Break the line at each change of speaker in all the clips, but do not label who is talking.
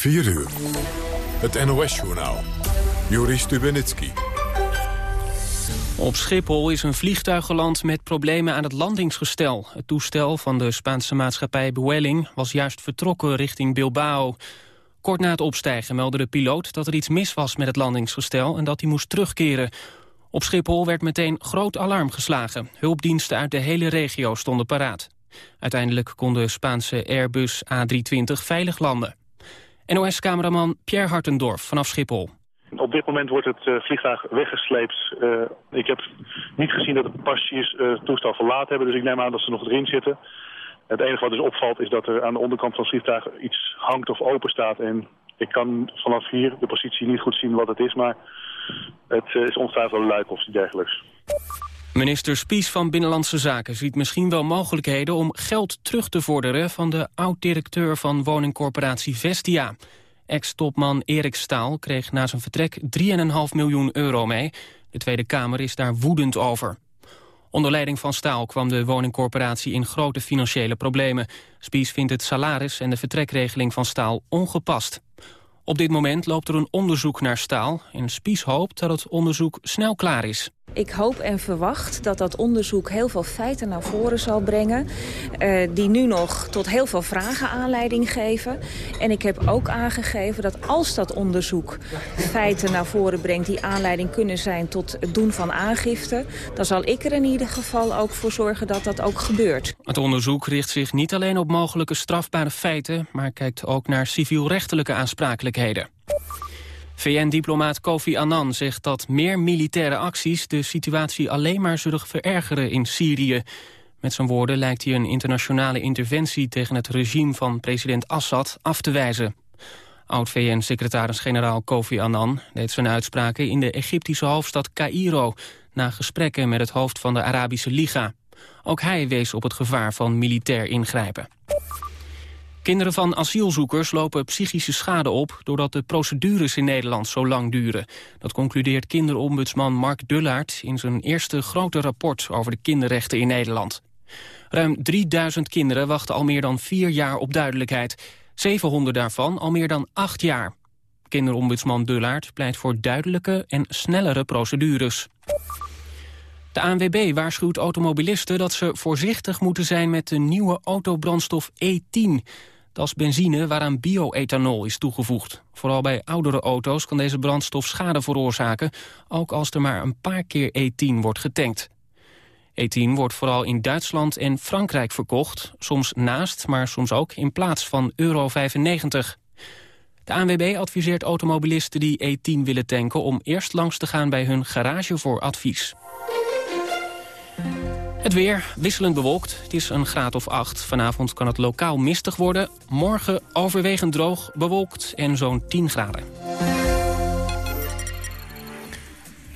4 uur. Het NOS-journaal. Joris Stubenitski.
Op Schiphol is een vliegtuig geland met problemen aan het landingsgestel. Het toestel van de Spaanse maatschappij Vueling was juist vertrokken richting Bilbao. Kort na het opstijgen meldde de piloot dat er iets mis was met het landingsgestel... en dat hij moest terugkeren. Op Schiphol werd meteen groot alarm geslagen. Hulpdiensten uit de hele regio stonden paraat. Uiteindelijk kon de Spaanse Airbus A320 veilig landen. NOS-cameraman Pierre Hartendorf vanaf Schiphol.
Op dit moment wordt het uh, vliegtuig weggesleept. Uh, ik heb niet gezien dat de passagiers uh, het toestel verlaten hebben, dus ik neem aan dat ze nog erin zitten. Het enige wat dus opvalt is dat er aan de onderkant van het vliegtuig iets hangt of open staat. En ik kan vanaf hier de positie niet goed zien wat het is, maar het is ongetwijfeld een luik of iets dergelijks.
Minister Spies van Binnenlandse Zaken ziet misschien wel mogelijkheden om geld terug te vorderen van de oud-directeur van woningcorporatie Vestia. Ex-topman Erik Staal kreeg na zijn vertrek 3,5 miljoen euro mee. De Tweede Kamer is daar woedend over. Onder leiding van Staal kwam de woningcorporatie in grote financiële problemen. Spies vindt het salaris en de vertrekregeling van Staal ongepast. Op dit moment loopt er een onderzoek naar Staal... en Spies hoopt dat het onderzoek snel klaar is.
Ik hoop en verwacht dat dat onderzoek heel veel feiten naar voren zal brengen... Uh, die nu nog tot heel veel vragen aanleiding geven. En ik heb ook aangegeven dat als dat onderzoek feiten naar voren brengt... die aanleiding kunnen zijn tot het doen van aangifte... dan zal ik er in ieder geval ook voor zorgen dat dat ook gebeurt.
Het onderzoek richt zich niet alleen op mogelijke strafbare feiten... maar kijkt ook naar civielrechtelijke aansprakelijkheden. VN-diplomaat Kofi Annan zegt dat meer militaire acties de situatie alleen maar zullen verergeren in Syrië. Met zijn woorden lijkt hij een internationale interventie tegen het regime van president Assad af te wijzen. Oud-VN-secretaris-generaal Kofi Annan deed zijn uitspraken in de Egyptische hoofdstad Cairo... na gesprekken met het hoofd van de Arabische Liga. Ook hij wees op het gevaar van militair ingrijpen. Kinderen van asielzoekers lopen psychische schade op... doordat de procedures in Nederland zo lang duren. Dat concludeert kinderombudsman Mark Dullaert... in zijn eerste grote rapport over de kinderrechten in Nederland. Ruim 3000 kinderen wachten al meer dan vier jaar op duidelijkheid. 700 daarvan al meer dan acht jaar. Kinderombudsman Dullaert pleit voor duidelijke en snellere procedures. De ANWB waarschuwt automobilisten dat ze voorzichtig moeten zijn met de nieuwe autobrandstof E10. Dat is benzine waaraan bioethanol is toegevoegd. Vooral bij oudere auto's kan deze brandstof schade veroorzaken... ook als er maar een paar keer E10 wordt getankt. E10 wordt vooral in Duitsland en Frankrijk verkocht. Soms naast, maar soms ook in plaats van euro 95. De ANWB adviseert automobilisten die E10 willen tanken... om eerst langs te gaan bij hun garage voor advies. Het weer wisselend bewolkt. Het is een graad of 8. Vanavond kan het lokaal mistig worden. Morgen overwegend droog, bewolkt en zo'n 10 graden.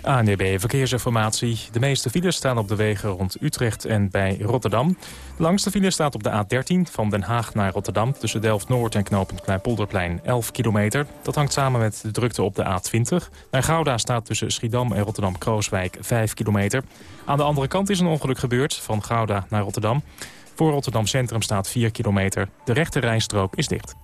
ANDB Verkeersinformatie. De meeste files staan op de wegen rond Utrecht en bij Rotterdam. De langste file staat op de A13 van Den Haag naar Rotterdam... tussen Delft-Noord en knooppunt Kleinpolderplein 11 kilometer. Dat hangt samen met de drukte op de A20. Naar Gouda staat tussen Schiedam en Rotterdam-Krooswijk 5 kilometer. Aan de andere kant is een ongeluk gebeurd, van Gouda naar Rotterdam. Voor Rotterdam Centrum staat 4 kilometer. De rechte rijstrook is dicht.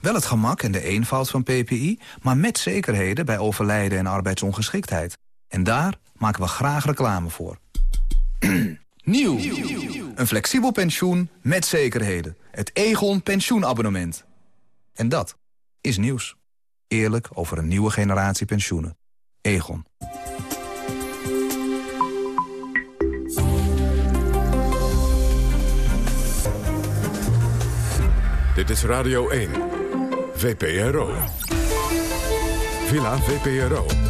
wel het gemak en de eenvoud van PPI, maar met zekerheden bij overlijden en arbeidsongeschiktheid. En daar maken we graag reclame voor. Nieuw. Een flexibel pensioen met zekerheden. Het Egon pensioenabonnement. En dat is nieuws. Eerlijk over een nieuwe generatie pensioenen. Egon.
Dit is Radio 1. VPRO. Villa VPRO.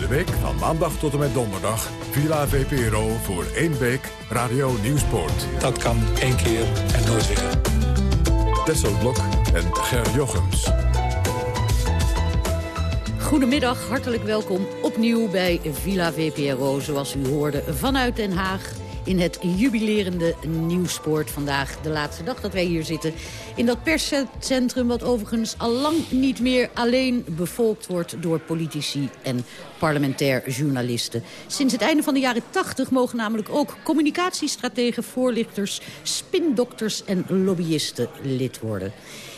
Komende week van maandag tot en met donderdag... Villa VPRO voor één week Radio Nieuwspoort.
Dat kan één keer en nooit weer.
Tesselblok en Ger Jochems.
Goedemiddag, hartelijk welkom opnieuw bij Villa VPRO, zoals u hoorde, vanuit Den Haag in het jubilerende Nieuwsport. Vandaag de laatste dag dat wij hier zitten. In dat perscentrum wat overigens al lang niet meer alleen bevolkt wordt... door politici en parlementair journalisten. Sinds het einde van de jaren 80 mogen namelijk ook communicatiestrategen, voorlichters... spindokters en lobbyisten lid worden.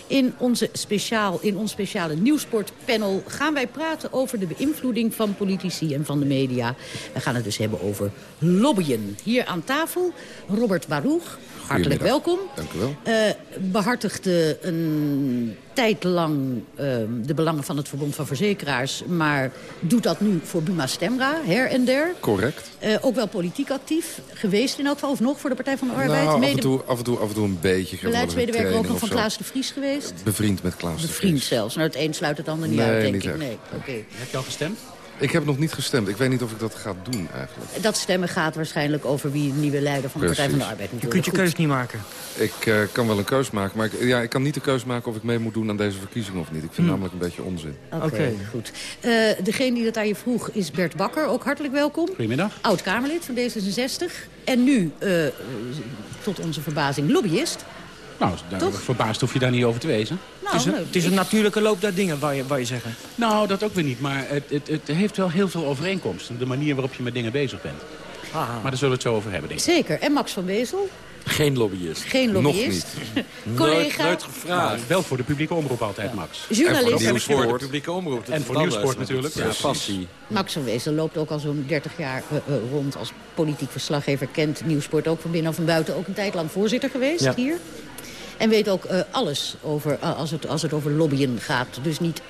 In, onze speciaal, in ons speciale nieuwsportpanel gaan wij praten over de beïnvloeding van politici en van de media. We gaan het dus hebben over lobbyen. Hier aan tafel Robert Baruch, hartelijk welkom.
Dank u wel.
Uh, behartigde een tijd lang uh, de belangen van het Verbond van Verzekeraars... maar doet dat nu voor Buma Stemra, her en der.
Correct.
Uh, ook wel politiek actief geweest in elk geval, of nog voor de Partij van de Arbeid.
Nou, af, en toe, af, en toe, af en toe een beetje.
Beleidsmedewerker ook nog van Klaas de Vries geweest.
Bevriend met Klaas de Vries.
Bevriend zelfs. Nou, het een sluit het ander niet
nee,
uit, denk
niet
ik.
Echt.
Nee, okay.
Heb je al gestemd?
Ik heb nog niet gestemd. Ik weet niet of ik dat ga doen eigenlijk.
Dat stemmen gaat waarschijnlijk over wie de nieuwe leider van de
Precies.
Partij van de Arbeid moet
Je
worden.
kunt je keus niet maken.
Ik uh, kan wel een keus maken, maar ik, ja, ik kan niet de keus maken of ik mee moet doen aan deze verkiezing of niet. Ik vind
Hmm.
namelijk een beetje onzin.
Oké, okay, goed. Uh, degene die dat aan je vroeg is Bert Bakker. Ook hartelijk welkom.
Goedemiddag.
Oud-Kamerlid van D66. En nu, uh, tot onze verbazing, lobbyist.
Nou, daar, verbaasd hoef je daar niet over te wezen.
Nou, het, is een, het is een natuurlijke loop der dingen, waar je, waar je zeggen.
Nou, dat ook weer niet. Maar het, het, het heeft wel heel veel overeenkomsten. De manier waarop je met dingen bezig bent. Aha. Maar daar zullen we het zo over hebben, denk ik.
Zeker. En Max van Wezel?
Geen lobbyist.
Geen lobbyist.
Nog niet.
Collega?
Nooit, nooit gevraagd.
Nou, wel voor de publieke omroep altijd, ja. Max.
Journalist.
En voor de publieke omroep.
En voor nieuwsport natuurlijk.
Ja, passie.
Max van Wezel loopt ook al zo'n 30 jaar uh, uh, rond als politiek verslaggever. Kent nieuwsport ook van binnen en van buiten. Ook een tijd lang voorzitter geweest ja. hier. En weet ook uh, alles over, uh, als, het, als het over lobbyen gaat. Dus niet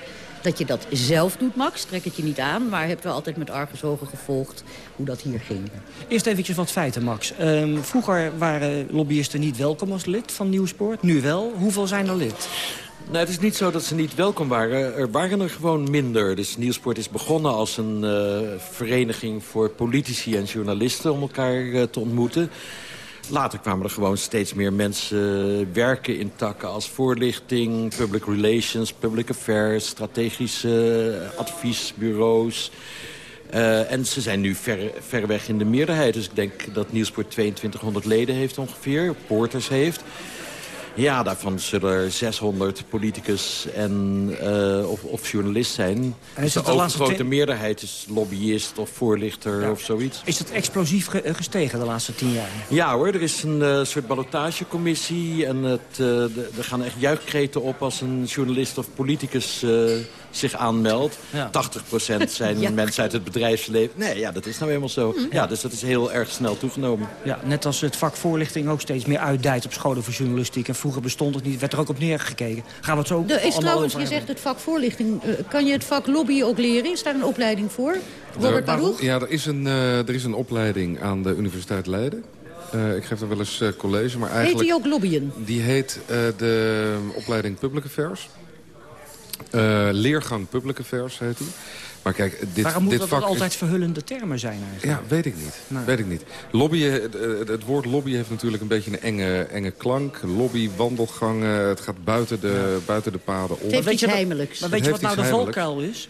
dat je dat zelf doet, Max. Trek het je niet aan. Maar hebt wel altijd met argusogen gevolgd hoe dat hier ging.
Eerst eventjes wat feiten, Max. Um, vroeger waren lobbyisten niet welkom als lid van Nieuwsport. Nu wel. Hoeveel zijn er lid?
Nou, het is niet zo dat ze niet welkom waren. Er waren er gewoon minder. Dus Nieuwsport is begonnen als een uh, vereniging voor politici en journalisten... om elkaar uh, te ontmoeten. Later kwamen er gewoon steeds meer mensen werken in takken als voorlichting, public relations, public affairs, strategische adviesbureaus. Uh, en ze zijn nu ver, verreweg in de meerderheid. Dus ik denk dat Nieuwsport 2200 leden heeft ongeveer, porters heeft. Ja, daarvan zullen er 600 politicus en, uh, of, of journalist zijn.
En is
dus de, de overgrote meerderheid is lobbyist of voorlichter ja. of zoiets.
Is het explosief ge gestegen de laatste tien jaar?
Ja hoor, er is een uh, soort ballotagecommissie. En het, uh, de, er gaan echt juichkreten op als een journalist of politicus zich aanmeldt. Ja. 80% zijn ja. mensen uit het bedrijfsleven. Nee, ja, dat is nou helemaal zo. Mm. Ja, dus dat is heel erg snel toegenomen.
Ja, net als het vak voorlichting ook steeds meer uitdijt op scholen voor journalistiek. En vroeger bestond het niet, werd er ook op neergekeken. Gaan we het zo
de, is trouwens, je zegt het vak voorlichting. Uh, kan je het vak lobby ook leren? Is daar een opleiding voor? Robert Baruch?
Ja, er is, een, uh, er is een opleiding aan de Universiteit Leiden. Uh, ik geef daar wel eens uh, college, maar eigenlijk...
Heet die ook lobbyen?
Die heet uh, de opleiding Public Affairs. Uh, leergang Public Affairs heet die. Maar kijk, dit,
Waarom moet
dit
dat
vak
altijd
is...
verhullende termen zijn eigenlijk?
Ja, weet ik niet. Nee. Weet ik niet. Lobbyen, het, het, woord lobby heeft natuurlijk een beetje een enge, enge klank. Lobby, wandelgangen, het gaat buiten de, ja. buiten de paden om.
Het heeft iets heimelijks.
Maar weet je wat nou de valkuil is?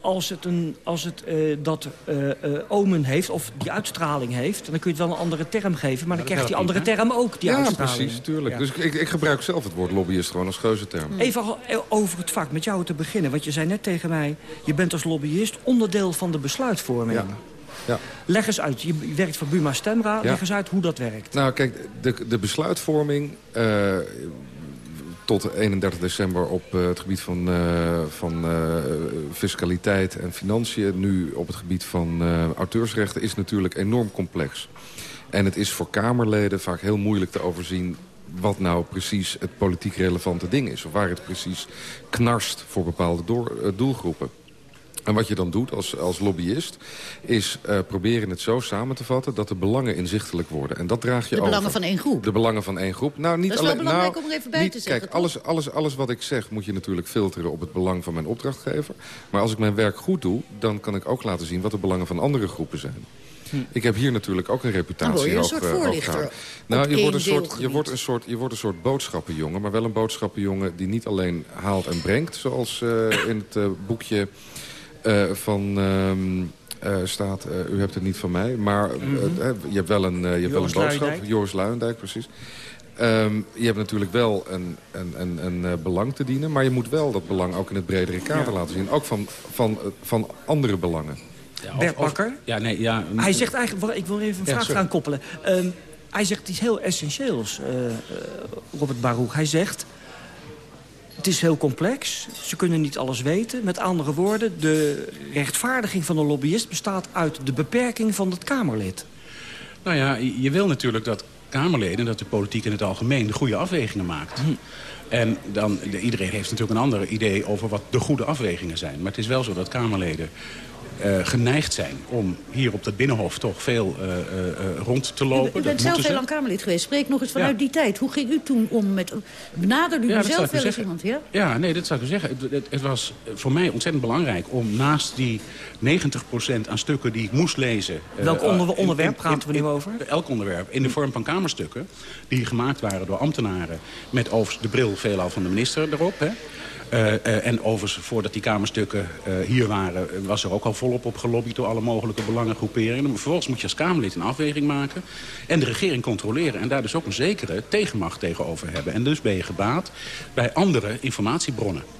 Als het, een, als het uh, dat uh, uh, omen heeft, of die uitstraling heeft... dan kun je het wel een andere term geven. Maar dan krijgt die andere term ook, die
ja,
uitstraling.
Precies, tuurlijk. Ja, precies. Dus ik, ik, gebruik zelf het woord lobbyist gewoon als geuzenterm.
Even over het vak, met jou te beginnen. Want je zei net tegen mij, je bent als lobbyist onderdeel van de besluitvorming.
Ja. Ja.
Leg eens uit, je werkt voor Buma Stemra. Ja. Leg eens uit hoe dat werkt.
Nou, kijk, de, de besluitvorming... Uh, tot 31 december op het gebied van, van fiscaliteit en financiën. Nu op het gebied van auteursrechten is natuurlijk enorm complex. En het is voor Kamerleden vaak heel moeilijk te overzien wat nou precies het politiek relevante ding is. Of waar het precies knarst voor bepaalde doelgroepen. En wat je dan doet als, als lobbyist... is uh, proberen het zo samen te vatten dat de belangen inzichtelijk worden. En dat draag je
De belangen
over.
van één groep?
De belangen van één groep. Nou, niet
dat is wel
alleen,
belangrijk
nou,
om er even bij
niet,
te zeggen.
Kijk, alles, alles, alles wat ik zeg moet je natuurlijk filteren op het belang van mijn opdrachtgever. Maar als ik mijn werk goed doe, dan kan ik ook laten zien... wat de belangen van andere groepen zijn. Hm. Ik heb hier natuurlijk ook een reputatie
Dan word je een
hoog,
soort
uh,
voorlichter
Nou, je wordt, een soort, je, wordt een soort, je wordt een soort boodschappenjongen. Maar wel een boodschappenjongen die niet alleen haalt en brengt. Zoals uh, in het uh, boekje uh, van... Uh, staat, uh, u hebt het niet van mij, maar mm -hmm. je hebt wel een, je hebt wel een boodschap.
Luijendijk.
Joris Luijendijk, precies. Um, je hebt natuurlijk wel een, een, een, een uh, belang te dienen... maar je moet wel dat belang ook in het bredere kader ja. laten zien. Ook van, van, van andere belangen.
Ja, Bert Bakker?
Ja, nee, ja,
hij zegt eigenlijk, ik wil even een vraag gaan koppelen. Um, hij zegt iets heel essentieels, uh, Robert Baruch. Hij zegt, het is heel complex, ze kunnen niet alles weten. Met andere woorden, de rechtvaardiging van een lobbyist bestaat uit de beperking van het Kamerlid.
Nou ja, je wil natuurlijk dat Kamerleden, dat de politiek in het algemeen, de goede afwegingen maakt. Hm. En dan, iedereen heeft natuurlijk een ander idee over wat de goede afwegingen zijn. Maar het is wel zo dat Kamerleden geneigd zijn om hier op het Binnenhof toch veel uh, uh, rond te lopen.
U, u bent zelf heel lang Kamerlid geweest. Spreek nog eens vanuit ja. die tijd. Hoe ging u toen om met... Benaderde u
ja,
zelf wel eens iemand? Ja?
ja, nee, dat zou ik zeggen. Het, het, het, was voor mij ontzettend belangrijk om naast die 90% aan stukken die ik moest lezen...
Welk onder, onderwerp in, in, praten we nu over?
Elk onderwerp. In de vorm van kamerstukken die gemaakt waren door ambtenaren... met overigens de bril veelal van de minister erop... Hè. Uh, uh, en overigens, voordat die kamerstukken uh, hier waren... was er ook al volop op gelobbyd door alle mogelijke belangengroeperingen. Maar vervolgens moet je als Kamerlid een afweging maken... en de regering controleren. En daar dus ook een zekere tegenmacht tegenover hebben. En dus ben je gebaat bij andere informatiebronnen.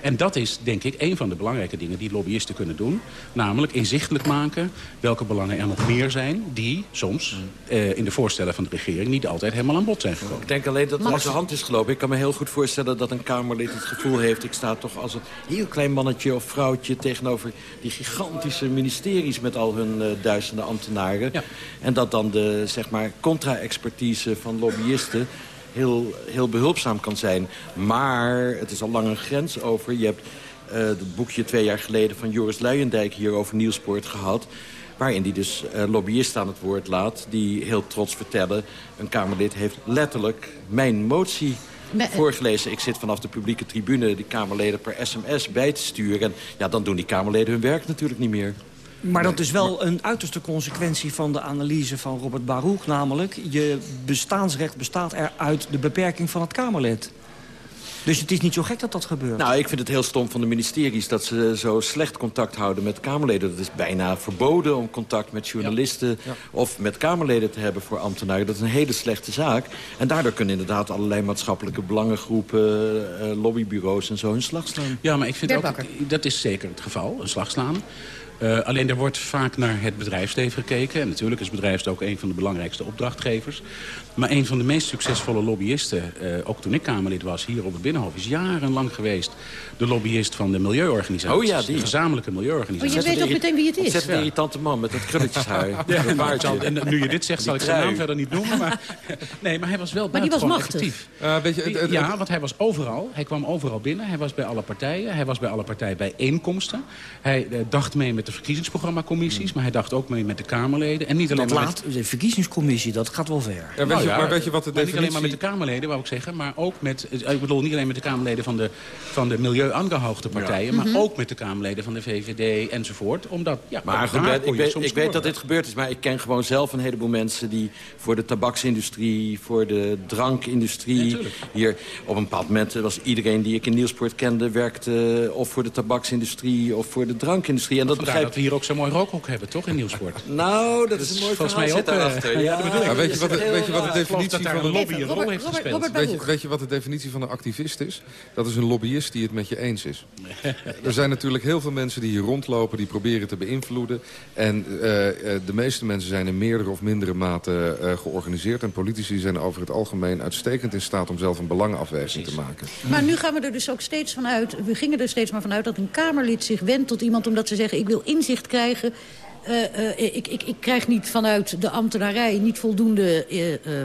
En dat is, denk ik, een van de belangrijke dingen die lobbyisten kunnen doen. Namelijk inzichtelijk maken welke belangen er nog meer zijn... die soms uh, in de voorstellen van de regering niet altijd helemaal aan bod zijn gekomen.
Ik denk alleen dat het zijn hand is gelopen. Ik kan me heel goed voorstellen dat een Kamerlid het gevoel heeft... ik sta toch als een heel klein mannetje of vrouwtje... tegenover die gigantische ministeries met al hun uh, duizenden ambtenaren. Ja. En dat dan de zeg maar, contra-expertise van lobbyisten heel, heel behulpzaam kan zijn. Maar het is al lang een grens over. Je hebt uh, het boekje twee jaar geleden van Joris Luijendijk hier over Nieuwsport gehad. Waarin hij dus uh, lobbyisten aan het woord laat. Die heel trots vertellen. Een Kamerlid heeft letterlijk mijn motie voorgelezen. Ik zit vanaf de publieke tribune die Kamerleden per sms bij te sturen. En ja, dan doen die Kamerleden hun werk natuurlijk niet meer.
Maar dat is wel een uiterste consequentie van de analyse van Robert Baruch. Namelijk, je bestaansrecht bestaat er uit de beperking van het Kamerlid. Dus het is niet zo gek dat dat gebeurt.
Nou, ik vind het heel stom van de ministeries dat ze zo slecht contact houden met Kamerleden. Dat is bijna verboden om contact met journalisten ja. Ja. of met Kamerleden te hebben voor ambtenaren. Dat is een hele slechte zaak. En daardoor kunnen inderdaad allerlei maatschappelijke belangengroepen, uh, lobbybureaus en zo hun slag slaan.
Ja, maar ik vind ook, dat is zeker het geval, een slag slaan. Uh, alleen er wordt vaak naar het bedrijfsleven gekeken. En natuurlijk is het bedrijfsleven ook een van de belangrijkste opdrachtgevers. Maar een van de meest succesvolle lobbyisten, uh, ook toen ik Kamerlid was hier op het Binnenhof... is jarenlang geweest de lobbyist van de milieuorganisatie.
Oh ja, die.
De gezamenlijke milieuorganisatie.
Oh, je weet ook meteen wie het is.
Ontzettend ja. irritante man met dat krulletjeshaar. ja,
en, en nu je dit zegt, zal ik zijn naam verder niet noemen. Maar, nee, maar hij was wel
maar die was machtig.
Uh, weet je, het, het, ja, want hij was overal. Hij kwam overal binnen. Hij was bij alle partijen. Hij was bij alle partijbijeenkomsten. Hij uh, dacht mee met de verkiezingsprogrammacommissies. Maar hij dacht ook mee met de Kamerleden. En niet alleen
dat laat, de verkiezingscommissie, dat gaat wel ver.
Ja, weet
nou,
je,
ja,
maar weet je wat de
maar
definitie...
Niet alleen maar met de Kamerleden, wou ik zeggen. Maar ook met, ik bedoel, niet alleen met de Kamerleden van de, van de milieuangehoogde partijen. Ja. Maar mm -hmm. ook met de Kamerleden van de VVD enzovoort. Omdat, ja,
maar goed, ik, weet, ik weet dat dit gebeurd is. Maar ik ken gewoon zelf een heleboel mensen die voor de tabaksindustrie, voor de drankindustrie.
Ja,
hier op een bepaald moment was iedereen die ik in Nieuwsport kende, werkte of voor de tabaksindustrie of voor de drankindustrie. En dat
Vandaar begrijp... dat we hier ook zo'n mooi rookhok hebben, toch, in Nieuwsport?
Nou, dat, is een mooi verhaal mij ook, daarachter.
Ja, ja, ja, weet, je wat, weet je wat de definitie van een
lobby een rol heeft gespeeld?
Weet je, weet je wat de definitie van een activist is? Dat is een lobbyist die het met je eens is. er zijn natuurlijk heel veel mensen die hier rondlopen... die proberen te beïnvloeden. En uh, de meeste mensen zijn in meerdere of mindere mate uh, georganiseerd. En politici zijn over het algemeen uitstekend in staat... om zelf een belangenafweging te maken.
Maar nu gaan we er dus ook steeds vanuit... we gingen er steeds maar vanuit dat een Kamerlid zich wendt tot iemand... omdat ze zeggen, ik wil inzicht krijgen uh, uh, ik, ik, ik, krijg niet vanuit de ambtenarij niet voldoende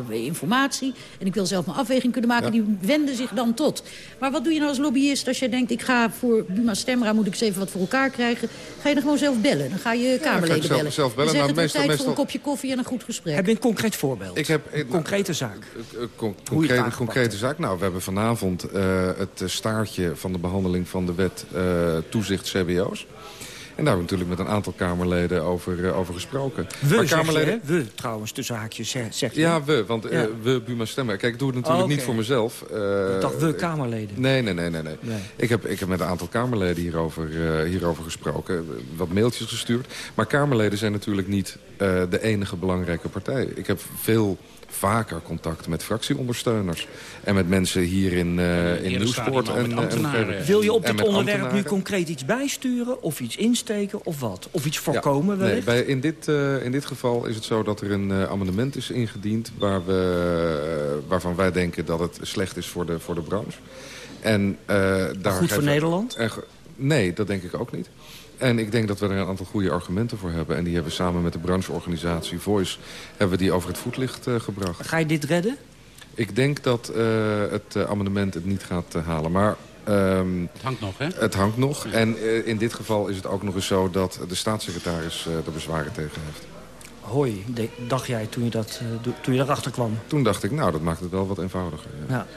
uh, informatie. En ik wil zelf mijn afweging kunnen maken. Die wenden zich dan tot. Maar wat doe je nou als lobbyist als je denkt... ik ga voor Buma Stemra, moet ik eens even wat voor elkaar krijgen. Ga je dan gewoon zelf bellen? Dan ga je Kamerleden
ja,
bellen.
Zelf bellen.
Dan
nou,
het meestal, tijd meestal... voor een kopje koffie en een goed gesprek.
Heb je een concreet voorbeeld?
Ik heb,
een concrete zaak.
Con concrete, concrete zaak? Nou, we hebben vanavond het staartje van de behandeling van de wet toezicht CBO's. En daar hebben we natuurlijk met een aantal Kamerleden over, uh, over gesproken.
We, maar Kamerleden... Je, we trouwens, tussen haakjes, zeg je.
Ja, we, want ja. Uh, we, Buma Stemmer. Kijk, ik doe het natuurlijk oh, okay. niet voor mezelf.
Uh, ik dacht we Kamerleden.
Nee, nee, nee. nee, nee. nee. Ik, heb, ik heb met een aantal Kamerleden hierover, hierover gesproken. Wat mailtjes gestuurd. Maar Kamerleden zijn natuurlijk niet de enige belangrijke partij. Ik heb veel vaker contact met fractieondersteuners. En met mensen hier in, uh, in Nieuwsport. En, en,
Wil je op dit onderwerp nu concreet iets bijsturen? Of iets insteken? Of wat? Of iets voorkomen
ja, nee, bij, in, dit, uh, in dit geval is het zo dat er een uh, amendement is ingediend... Waar we, waarvan wij denken dat het slecht is voor de, voor de branche. En, daar
goed voor Nederland?
nee, dat denk ik ook niet. En ik denk dat we er een aantal goede argumenten voor hebben. En die hebben we samen met de brancheorganisatie Voice... hebben we die over het voetlicht uh, gebracht.
Ga je dit redden?
Ik denk dat uh, het uh, amendement het niet gaat halen. Maar
Um, het hangt nog, hè?
Het hangt nog. En uh, in dit geval is het ook nog eens zo dat de staatssecretaris uh, er bezwaren tegen heeft.
Hoi, dacht jij toen je, dat, uh, toen je erachter kwam?
Toen dacht ik, nou, dat maakt het wel wat eenvoudiger. Ja. ja.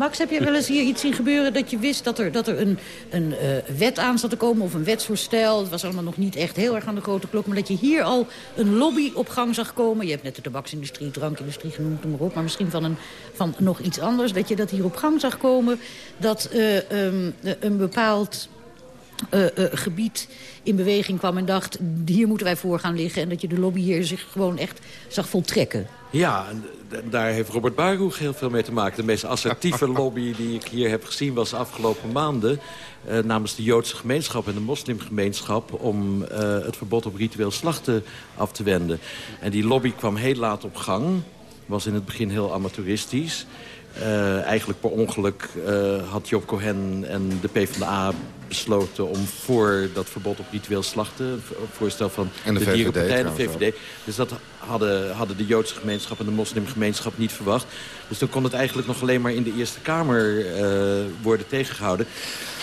Max, heb je wel eens hier iets zien gebeuren dat je wist dat er, dat er een, een uh, wet aan zat te komen of een wetsvoorstel? Het was allemaal nog niet echt heel erg aan de grote klok. Maar dat je hier al een lobby op gang zag komen. Je hebt net de tabaksindustrie, drankindustrie genoemd, noem maar op. Maar misschien van, een, van nog iets anders. Dat je dat hier op gang zag komen. Dat uh, um, een bepaald uh, uh, gebied in beweging kwam en dacht... hier moeten wij voor gaan liggen. En dat je de lobby hier zich gewoon echt zag voltrekken.
Ja, daar heeft Robert Baruch heel veel mee te maken. De meest assertieve lobby die ik hier heb gezien was de afgelopen maanden... Uh, namens de Joodse gemeenschap en de moslimgemeenschap... om uh, het verbod op ritueel slachten af te wenden. En die lobby kwam heel laat op gang. Was in het begin heel amateuristisch. Uh, eigenlijk per ongeluk had Job Cohen en de PvdA besloten om voor dat verbod op ritueel slachten... voorstel van
en de,
de
Dierenpartij,
de VVD. Dus dat hadden, hadden de Joodse gemeenschap en de moslimgemeenschap niet verwacht. Dus dan kon het eigenlijk nog alleen maar in de Eerste Kamer uh, worden tegengehouden.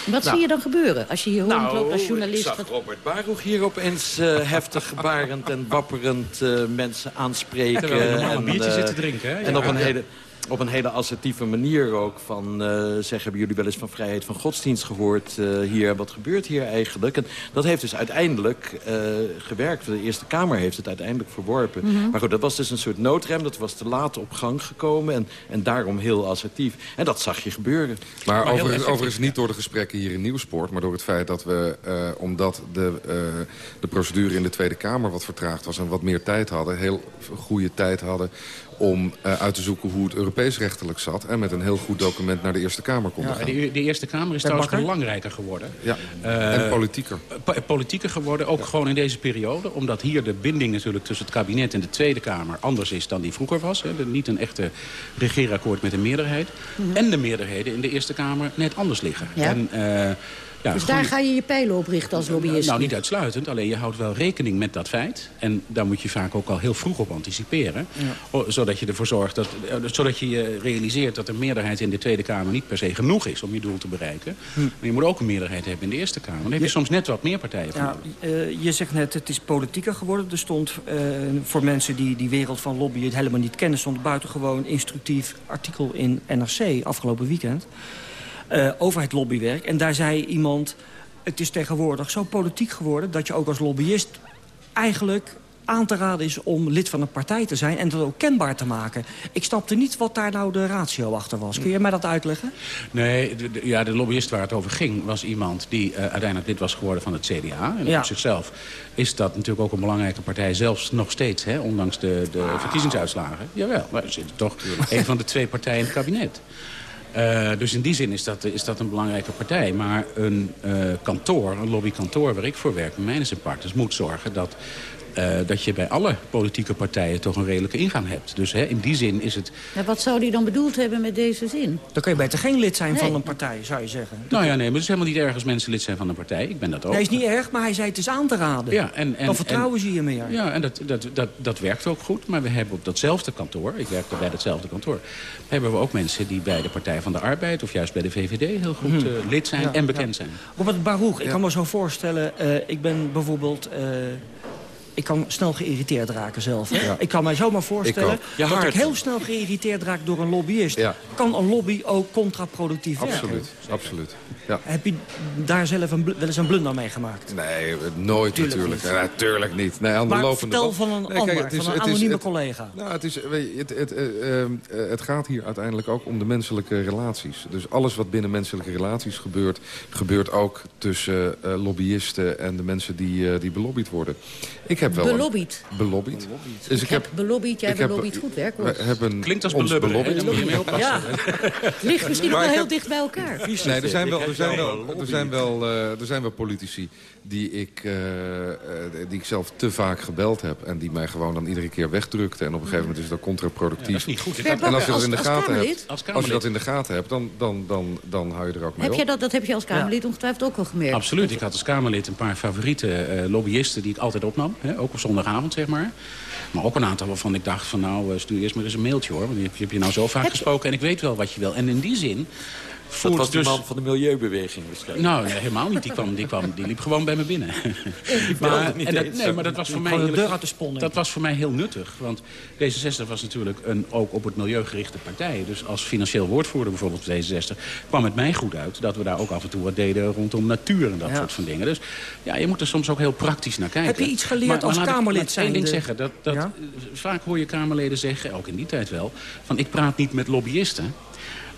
Wat nou, zie je dan gebeuren als je hier
nou,
rondloopt als journalist?
ik zag Robert Baruch hier opeens uh, heftig gebarend en wapperend uh, mensen aanspreken.
Ja, en een biertje zitten drinken, hè?
En ja. op een hele op een hele assertieve manier ook van... Uh, zeg, hebben jullie wel eens van vrijheid van godsdienst gehoord uh, hier? Wat gebeurt hier eigenlijk? En dat heeft dus uiteindelijk uh, gewerkt. De Eerste Kamer heeft het uiteindelijk verworpen. Mm -hmm. Maar goed, dat was dus een soort noodrem. Dat was te laat op gang gekomen en, en daarom heel assertief. En dat zag je gebeuren.
Maar, maar overigens, overigens niet door de gesprekken hier in Nieuwsport... maar door het feit dat we, omdat de, de procedure in de Tweede Kamer wat vertraagd was... en wat meer tijd hadden, heel goede tijd hadden om uh, uit te zoeken hoe het Europees rechtelijk zat... en met een heel goed document naar de Eerste Kamer konden
ja,
gaan.
De, de, Eerste Kamer is trouwens belangrijker geworden.
Ja, uh, en politieker.
Politieker geworden, ook ja. gewoon in deze periode. Omdat hier de binding natuurlijk tussen het kabinet en de Tweede Kamer... anders is dan die vroeger was. Hè. Niet een echte regeerakkoord met een meerderheid. Mm -hmm. En de meerderheden in de Eerste Kamer net anders liggen.
Ja.
En, uh,
ja, dus daar ga je je pijlen op richten als lobbyist?
Nou, niet uitsluitend. Alleen je houdt wel rekening met dat feit. En daar moet je vaak ook al heel vroeg op anticiperen. Ja. Zodat je ervoor zorgt, dat, zodat je je realiseert dat de meerderheid in de Tweede Kamer niet per se genoeg is om je doel te bereiken. Hm. Maar je moet ook een meerderheid hebben in de Eerste Kamer. Dan heb je ja. soms net wat meer partijen.
Ja, uh, je zegt net, het is politieker geworden. Er stond uh, voor mensen die die wereld van lobbyen helemaal niet kennen... stond buitengewoon instructief artikel in NRC afgelopen weekend uh, over het lobbywerk. En daar zei iemand, het is tegenwoordig zo politiek geworden... dat je ook als lobbyist eigenlijk aan te raden is om lid van een partij te zijn... en dat ook kenbaar te maken. Ik snapte niet wat daar nou de ratio achter was. Kun je mij dat uitleggen?
Nee, de, ja, de lobbyist waar het over ging was iemand die uh, uiteindelijk lid was geworden van het CDA. En ja. op zichzelf is dat natuurlijk ook een belangrijke partij, zelfs nog steeds, hè, ondanks de, de ah. verkiezingsuitslagen. Jawel, maar er zit toch een van de twee partijen in het kabinet. Uh, dus in die zin is dat, is dat een belangrijke partij. Maar een uh, kantoor, een lobbykantoor waar ik voor werk, mijn partners, moet zorgen dat dat je bij alle politieke partijen toch een redelijke ingang hebt. Dus hè, in die zin is het...
Ja, wat zou die dan bedoeld hebben met deze zin?
Dan kun je beter geen lid zijn van een partij, zou je zeggen.
Nou ja, nee, maar het is helemaal niet erg als mensen lid zijn van een partij. Ik ben dat ook.
Hij is niet erg, maar hij zei het is aan te raden. Ja, en, en, dan vertrouwen ze je meer.
Ja, en dat, dat, dat, dat werkt ook goed. Maar we hebben op datzelfde kantoor, ik werk bij datzelfde kantoor... hebben we ook mensen die bij de Partij van de Arbeid... of juist bij de VVD heel goed hmm. uh, lid zijn en bekend ja. zijn.
Robert Baruch, ik kan me zo voorstellen... Uh, ik ben bijvoorbeeld... Uh, ik kan snel geïrriteerd raken zelf. Ik kan mij zomaar voorstellen ik dat ik heel snel geïrriteerd raak door een lobbyist. Kan een lobby ook contraproductief
absoluut,
werken?
Absoluut,
ja. Heb je daar zelf een, wel eens een blunder mee gemaakt?
Nee, nooit Tuurlijk natuurlijk. Niet. natuurlijk niet. Nee,
aan de maar lopende vertel van een nee, ander, is, van een anonieme het, collega.
Nou, het, is, het, het, uh, uh, het gaat hier uiteindelijk ook om de menselijke relaties. Dus alles wat binnen menselijke relaties gebeurt... gebeurt ook tussen uh, lobbyisten en de mensen die, die belobbyd worden. Ik heb wel
belobbyd.
Belobbyd.
Dus ik heb belobbyd, jij belobbyd goed werk.
We hebben
Klinkt als belobbyd.
Ja, het ligt misschien nog wel heel dicht bij elkaar.
Nee, er zijn wel, er zijn wel, er zijn wel, er zijn wel politici die ik, uh, die ik zelf te vaak gebeld heb... en die mij gewoon dan iedere keer wegdrukte. En op een gegeven moment is dat contraproductief. Ja, dat is
niet goed.
En als je dat in de gaten hebt, als je dat in de gaten hebt, dan, dan, dan, dan hou je er ook mee
heb
op. Je
dat, dat heb je als Kamerlid ja. ongetwijfeld ook wel gemerkt.
Absoluut. Ik had als Kamerlid een paar favoriete uh, lobbyisten die ik altijd opnam. Hè, ook op zondagavond, zeg maar. Maar ook een aantal waarvan ik dacht van nou, stuur eerst maar eens een mailtje hoor. Want je hebt je nou zo vaak gesproken en ik weet wel wat je wil. En in die zin
dat was de dus... man van de milieubeweging waarschijnlijk.
Nou, nee, helemaal niet. Die, kwam, die, kwam, die liep gewoon bij me binnen. maar, en dat, nee, maar dat was, voor mij heel, dat was voor mij heel nuttig. Want D66 was natuurlijk een ook op het milieu gerichte partij. Dus als financieel woordvoerder bijvoorbeeld van D66... kwam het mij goed uit dat we daar ook af en toe wat deden rondom natuur en dat soort van dingen. Dus ja, je moet er soms ook heel praktisch naar kijken.
Heb je iets geleerd als Kamerlid zijn?
Ik één ding zeggen. Dat, dat, Vaak hoor je Kamerleden zeggen, ook in die tijd wel... van ik praat niet met lobbyisten...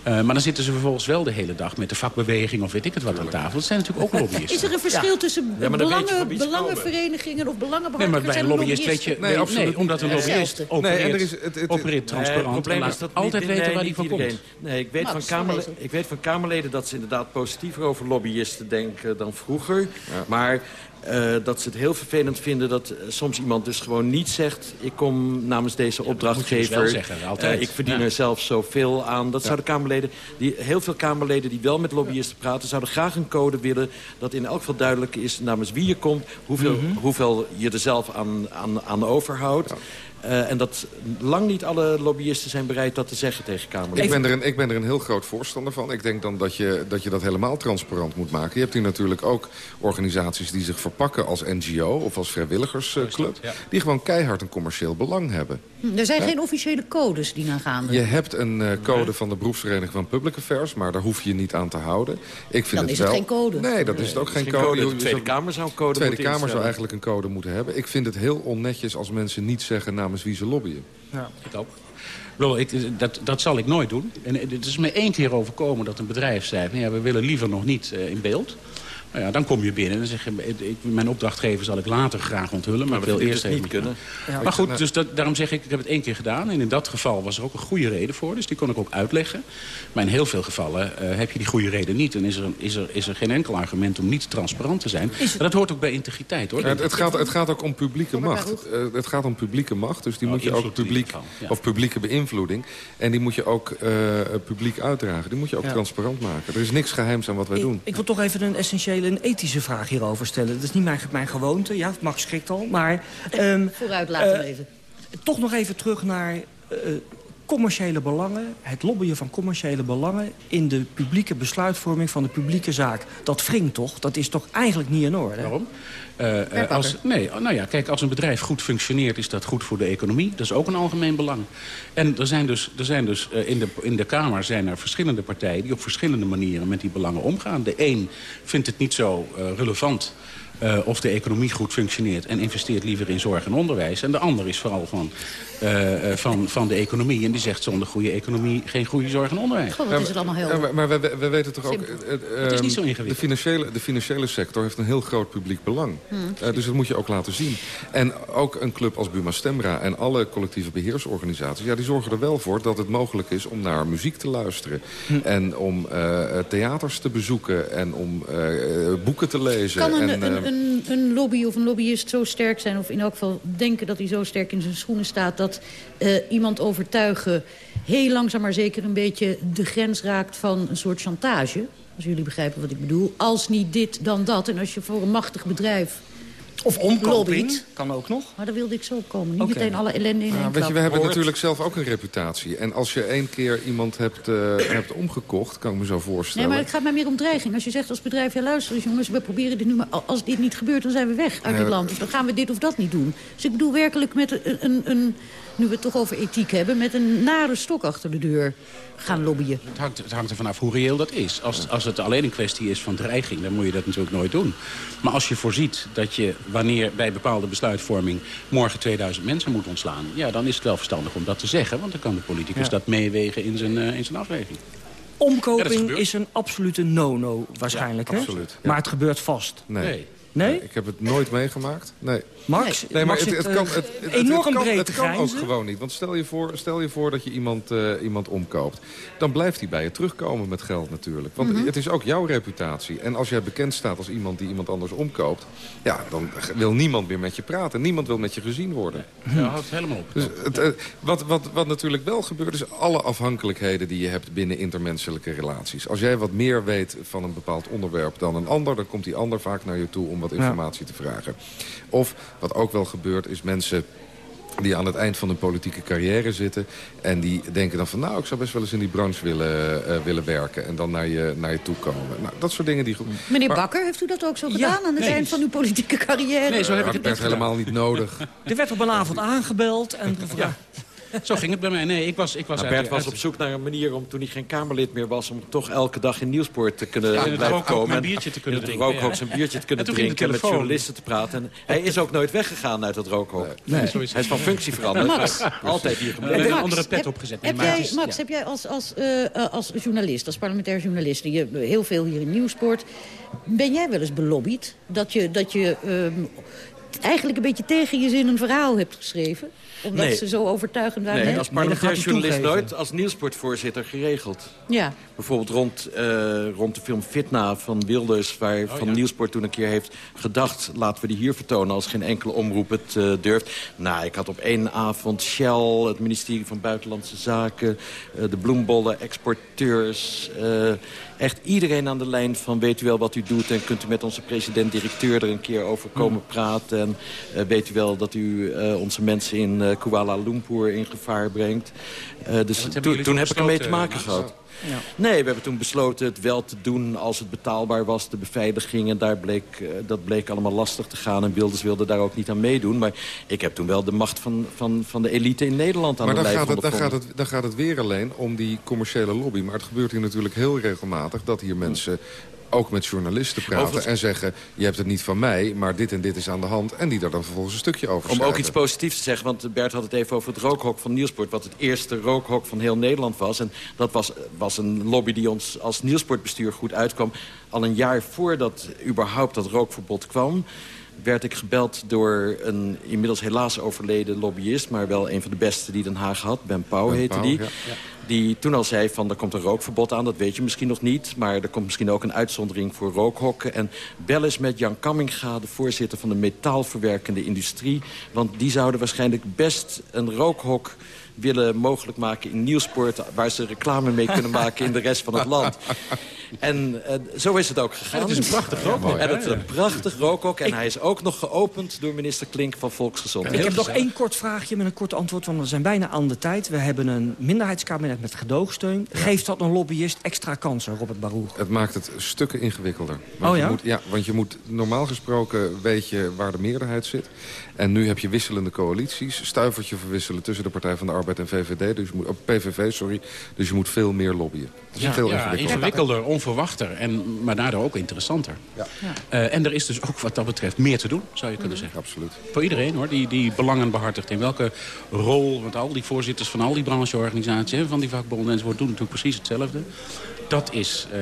Uh, maar dan zitten ze vervolgens wel de hele dag met de vakbeweging of weet ik het wat aan tafel. Dat zijn natuurlijk ook lobbyisten.
Is er een verschil tussen ja, belangen, belangenverenigingen of belangenbehartigers
Nee, maar bij een lobbyist weet je... Nee, nee, nee omdat een lobbyist opereert, is, opereert transparant het dat altijd weten waar die van komt.
Nee, ik weet, nou, van Kamerleden, ik weet van Kamerleden dat ze inderdaad positiever over lobbyisten denken dan vroeger. Maar uh, dat ze het heel vervelend vinden dat uh, soms iemand dus gewoon niet zegt... ik kom namens deze opdrachtgever, dus zeggen, uh, ik verdien ja. er zelf zoveel aan. Dat ja. zouden Kamerleden, die, heel veel Kamerleden die wel met lobbyisten praten... zouden graag een code willen dat in elk geval duidelijk is... namens wie je komt, hoeveel, mm -hmm. hoeveel je er zelf aan, aan, aan overhoudt. Uh, en dat lang niet alle lobbyisten zijn bereid dat te zeggen tegen Kamerleden.
Ik ben, er een, ik ben er een heel groot voorstander van. Ik denk dan dat je, dat je dat helemaal transparant moet maken. Je hebt hier natuurlijk ook organisaties die zich verpakken als NGO of als vrijwilligersclub. Ja. Die gewoon keihard een commercieel belang hebben.
Hm, er zijn ja? geen officiële codes die naar gaan.
Je hebt een uh, code van de beroepsvereniging van Public Affairs, maar daar hoef je je niet aan te houden. Ik vind
dan
het
is
wel...
het geen code.
Nee, dat nee, is het ook geen, geen code. code.
De Tweede Kamer zou een code
De Tweede Kamer zou eigenlijk een code moeten hebben. Ik vind het heel onnetjes als mensen niet zeggen namens wie ze lobbyen.
Ja. Ik ook. Wel, ik, dat, dat zal ik nooit doen. En het is me één keer overkomen dat een bedrijf zei... Nou ja, we willen liever nog niet uh, in beeld. Nou ja, dan kom je binnen en dan zeg je... Ik, mijn opdrachtgever zal ik later graag onthullen... maar, maar ik wil eerst even...
niet kunnen.
Ja, maar goed, dus dat, daarom zeg ik, ik heb het één keer gedaan. En in dat geval was er ook een goede reden voor. Dus die kon ik ook uitleggen. Maar in heel veel gevallen uh, heb je die goede reden niet. En is er, is, er, is er geen enkel argument om niet transparant te zijn. Maar dat hoort ook bij integriteit, hoor.
Ja, het, gaat, het gaat ook om publieke macht. Uh, het gaat om publieke macht. Dus die oh, moet je ook publiek... Ja. Of publieke beïnvloeding. En die moet je ook uh, publiek uitdragen. Die moet je ook transparant maken. Er is niks geheims aan wat wij
ik,
doen.
Ik wil toch even een essentiële een ethische vraag hierover stellen. Dat is niet mijn, mijn gewoonte, ja, Max schrikt al. Maar, um,
Vooruit laten uh, even.
Toch nog even terug naar uh, commerciële belangen. Het lobbyen van commerciële belangen in de publieke besluitvorming van de publieke zaak. Dat wringt toch? Dat is toch eigenlijk niet in orde?
Waarom? Uh, als, nee, nou ja, kijk, als een bedrijf goed functioneert, is dat goed voor de economie. Dat is ook een algemeen belang. En er zijn dus, er zijn dus uh, in, de, in de Kamer zijn er verschillende partijen... die op verschillende manieren met die belangen omgaan. De een vindt het niet zo uh, relevant uh, of de economie goed functioneert... en investeert liever in zorg en onderwijs. En de ander is vooral van, uh, van, van de economie. En die zegt zonder goede economie geen goede zorg en onderwijs.
Goh, wat is het allemaal heel...
Ja, maar, we, we, weten toch ook...
het is niet zo ingewikkeld.
De financiële, de financiële sector heeft een heel groot publiek belang. Hmm. dus dat moet je ook laten zien. En ook een club als Buma Stemra en alle collectieve beheersorganisaties... Ja, die zorgen er wel voor dat het mogelijk is om naar muziek te luisteren. Hm. En om theaters te bezoeken en om boeken te lezen.
Kan een,
en,
een, een, een, lobby of een lobbyist zo sterk zijn... of in elk geval denken dat hij zo sterk in zijn schoenen staat... dat uh, iemand overtuigen heel langzaam maar zeker een beetje de grens raakt van een soort chantage? Als jullie begrijpen wat ik bedoel. Als niet dit, dan dat. En als je voor een machtig bedrijf
of omkoping, kan ook nog.
Maar daar wilde ik zo op komen. Niet meteen alle ellende in één
weet je, We hebben natuurlijk zelf ook een reputatie. En als je één keer iemand hebt, uh, hebt omgekocht, kan ik me zo voorstellen.
Nee, maar het gaat mij meer om dreiging. Als je zegt als bedrijf, ja luister eens jongens, we proberen dit nu maar... als dit niet gebeurt, dan zijn we weg uit dit land. Dus dan gaan we dit of dat niet doen. Dus ik bedoel werkelijk met een, een, een nu we het toch over ethiek hebben... met een nare stok achter de deur gaan lobbyen.
Het hangt, het hangt er vanaf hoe reëel dat is. Als, als het alleen een kwestie is van dreiging, dan moet je dat natuurlijk nooit doen. Maar als je voorziet dat je, wanneer bij bepaalde besluitvorming... morgen 2000 mensen moet ontslaan... ja, dan is het wel verstandig om dat te zeggen. Want dan kan de politicus dat meewegen in zijn, uh, in zijn afweging.
Omkoping is, een absolute no-no waarschijnlijk,
hè? Absoluut.
Maar het gebeurt vast.
nee. nee.
Nee?
Ik heb het nooit meegemaakt. Nee.
Max?
Nee, maar het, het, kan,
het, het,
kan,
het
kan ook gewoon niet. Want stel je voor, stel je voor dat je iemand, uh, iemand omkoopt. Dan blijft hij bij je terugkomen met geld natuurlijk. Want mm -hmm. het is ook jouw reputatie. En als jij bekend staat als iemand die iemand anders omkoopt... ja, dan wil niemand meer met je praten. Niemand wil met je gezien worden.
Ja, houdt helemaal op.
Dus het, uh, wat, wat, wat natuurlijk wel gebeurt... is alle afhankelijkheden die je hebt binnen intermenselijke relaties. Als jij wat meer weet van een bepaald onderwerp dan een ander... dan komt die ander vaak naar je toe om wat informatie ja. te vragen. Of, wat ook wel gebeurt, is mensen die aan het eind van hun politieke carrière zitten... en die denken dan van, nou, ik zou best wel eens in die branche willen, uh, willen werken... en dan naar je, naar je toe komen. Nou, dat soort dingen die...
Meneer maar, Bakker, heeft u dat ook zo gedaan aan het nee, eind van uw politieke carrière?
Nee, zo heb ik het
werd helemaal niet nodig.
Er werd op een avond aangebeld en... Ja.
Zo ging het bij mij. Nee, ik was, ik was
nou, Bert was op zoek naar een manier om, toen hij geen Kamerlid meer was... om toch elke dag in Nieuwsport te kunnen
ja,
blijven komen.
een biertje te kunnen drinken.
Rookhok zijn biertje te kunnen drinken en met journalisten te praten. En hij is ook nooit weggegaan uit dat rookhok. Nee. Nee. Hij is van functie veranderd.
Max.
Altijd hier gebleven.
Max, een andere pet opgezet.
Heb, heb jij, Max, heb jij als, als, uh, als journalist, als parlementair journalist... je heel veel hier in Nieuwsport... ben jij wel eens belobbyd dat je... Dat je um, eigenlijk een beetje tegen je zin een verhaal hebt geschreven? Omdat nee. ze zo overtuigend waren?
Nee, als parlementair journalist nooit. Als Nieuwsportvoorzitter geregeld.
Ja.
Bijvoorbeeld rond, uh, rond de film Fitna van Wilders... waar oh, Van ja. Nieuwsport toen een keer heeft gedacht... laten we die hier vertonen als geen enkele omroep het uh, durft. Nou, ik had op één avond Shell, het ministerie van Buitenlandse Zaken... Uh, de bloembollen, exporteurs... echt iedereen aan de lijn van weet u wel wat u doet... en kunt u met onze president-directeur er een keer over komen hmm. praten... en weet u wel dat u onze mensen in Kuala Lumpur in gevaar brengt. dus to toen heb ik ermee te maken gehad. Ja. Nee, we hebben toen besloten het wel te doen als het betaalbaar was, de beveiliging. En daar bleek, uh, dat bleek allemaal lastig te gaan. En Wilders wilde daar ook niet aan meedoen. Maar ik heb toen wel de macht van, van, van de elite in Nederland aan
maar
de
lijf het, dan gaat, het, dan gaat het weer alleen om die commerciële lobby. Maar het gebeurt hier natuurlijk heel regelmatig dat hier mensen ook met journalisten praten en zeggen... je hebt het niet van mij, maar dit en dit is aan de hand... en die daar dan vervolgens een stukje over
Om ook iets positiefs te zeggen, want Bert had het even over het rookhok van Nieuwsport... wat het eerste rookhok van heel Nederland was. En dat was, was een lobby die ons als Nieuwsportbestuur goed uitkwam. Al een jaar voordat überhaupt dat rookverbod kwam werd ik gebeld door een inmiddels helaas overleden lobbyist... maar wel een van de beste die Den Haag had. Ben Pauw ben heette Pauw, die. Ja. Die toen al zei van er komt een rookverbod aan. Dat weet je misschien nog niet. Maar er komt misschien ook een uitzondering voor rookhokken. En bel eens met Jan Kamminga, de voorzitter van de metaalverwerkende industrie. Want die zouden waarschijnlijk best een rookhok willen mogelijk maken in Nieuwsport... waar ze reclame mee kunnen maken in de rest van het land. En uh, zo is het ook gegaan.
En het is een prachtig rookhok.
En het is een prachtig rookhok. En ik... hij is ook nog geopend door minister Klink van Volksgezondheid.
Ik heb nog één kort vraagje met een kort antwoord, want we zijn bijna aan de tijd. We hebben een minderheidskabinet met gedoogsteun. Geeft dat een lobbyist extra kansen, Robert Baruch?
Het maakt het stukken ingewikkelder.
Want oh ja?
Je moet, ja, want je moet normaal gesproken weet je waar de meerderheid zit. En nu heb je wisselende coalities. Stuivertje verwisselen tussen de Partij van de Arbeid en VVD. Dus je moet, oh, PVV, sorry. Dus je moet veel meer lobbyen.
ja, veel ja, ingewikkelder. Onverwachter, en, maar daardoor ook interessanter. Ja. Uh, en er is dus ook wat dat betreft meer te doen, zou je kunnen mhm. zeggen.
Absoluut.
Voor iedereen hoor, die, die belangen behartigt. In welke rol, want al die voorzitters van al die brancheorganisaties... van die vakbonden enzovoort doen natuurlijk precies hetzelfde dat is, uh,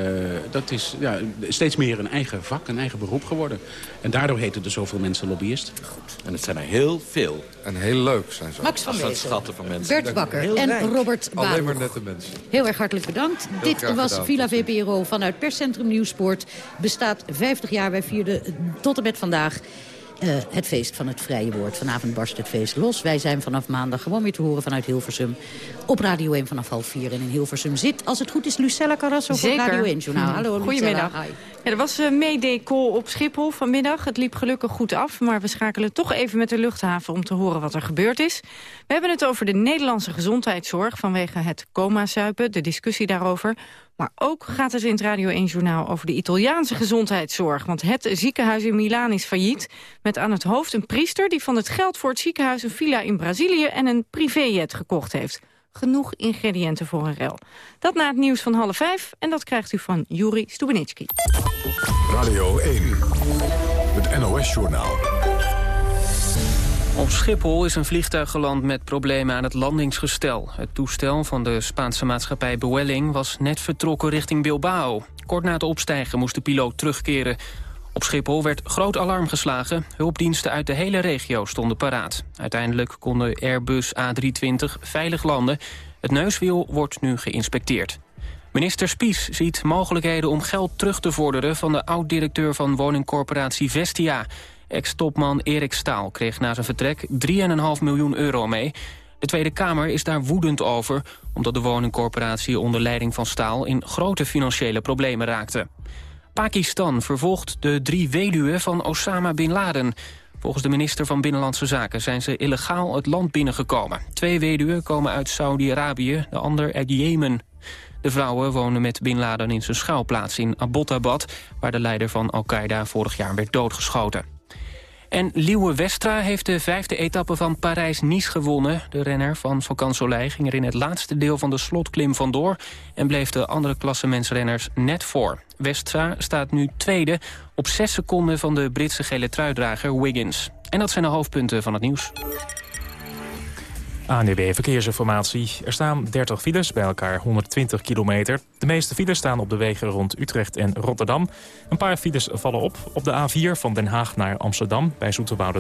dat is ja, steeds meer een eigen vak, een eigen beroep geworden. En daardoor heten er zoveel mensen lobbyist.
Goed. En het zijn er heel veel.
En heel leuk zijn ze.
Max van
Wezen. schatten van mensen.
Bert Bakker en Robert Baan.
Alleen maar nette mensen.
Heel erg hartelijk bedankt. Dit was Villa VPRO vanuit Perscentrum Nieuwsport. Bestaat 50 jaar. Wij vierden tot en met vandaag uh, het feest van het vrije woord. Vanavond barst het feest los. Wij zijn vanaf maandag gewoon weer te horen vanuit Hilversum. Op Radio 1 vanaf half vier. En in Hilversum zit, als het goed is, Lucella Carrasso voor Radio 1 Journaal. Hallo
Goedemiddag. Ja, er was een meedecall op Schiphol vanmiddag. Het liep gelukkig goed af, maar we schakelen toch even met de luchthaven... om te horen wat er gebeurd is. We hebben het over de Nederlandse gezondheidszorg... vanwege het coma-zuipen, de discussie daarover. Maar ook gaat het in het Radio 1-journaal over de Italiaanse gezondheidszorg. Want het ziekenhuis in Milaan is failliet. Met aan het hoofd een priester die van het geld voor het ziekenhuis... een villa in Brazilië en een privéjet gekocht heeft. Genoeg ingrediënten voor een rel. Dat na het nieuws van half vijf. En dat krijgt u van Juri Stubenitski.
Radio 1, het NOS-journaal.
Op Schiphol is een vliegtuig geland met problemen aan het landingsgestel. Het toestel van de Spaanse maatschappij Boelling was net vertrokken richting Bilbao. Kort na het opstijgen moest de piloot terugkeren. Op Schiphol werd groot alarm geslagen. Hulpdiensten uit de hele regio stonden paraat. Uiteindelijk kon de Airbus A320 veilig landen. Het neuswiel wordt nu geïnspecteerd. Minister Spies ziet mogelijkheden om geld terug te vorderen... van de oud-directeur van woningcorporatie Vestia... Ex-topman Erik Staal kreeg na zijn vertrek 3,5 miljoen euro mee. De Tweede Kamer is daar woedend over... omdat de woningcorporatie onder leiding van Staal... in grote financiële problemen raakte. Pakistan vervolgt de drie weduwen van Osama Bin Laden. Volgens de minister van Binnenlandse Zaken zijn ze illegaal het land binnengekomen. Twee weduwen komen uit Saudi-Arabië, de ander uit Jemen. De vrouwen wonen met Bin Laden in zijn schuilplaats in Abbottabad... waar de leider van Al-Qaeda vorig jaar werd doodgeschoten. En Liewe Westra heeft de vijfde etappe van Parijs-Nice gewonnen. De renner van Volcan Soleil ging er in het laatste deel van de slotklim vandoor... en bleef de andere klassementsrenners net voor. Westra staat nu tweede op zes seconden van de Britse gele truidrager Wiggins. En dat zijn de hoofdpunten van het nieuws.
ANDB Verkeersinformatie. Er staan 30 files, bij elkaar 120 kilometer. De meeste files staan op de wegen rond Utrecht en Rotterdam. Een paar files vallen op. Op de A4 van Den Haag naar Amsterdam, bij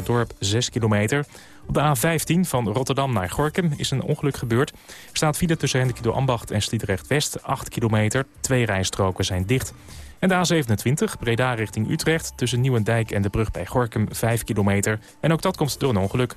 Dorp 6 kilometer. Op de A15 van Rotterdam naar Gorkum is een ongeluk gebeurd. Er staat file tussen Hendrikido Ambacht en Sliedrecht-West, 8 kilometer. Twee rijstroken zijn dicht. En de A27, Breda richting Utrecht, tussen Nieuwendijk en de brug bij Gorkum, 5 kilometer. En ook dat komt door een ongeluk.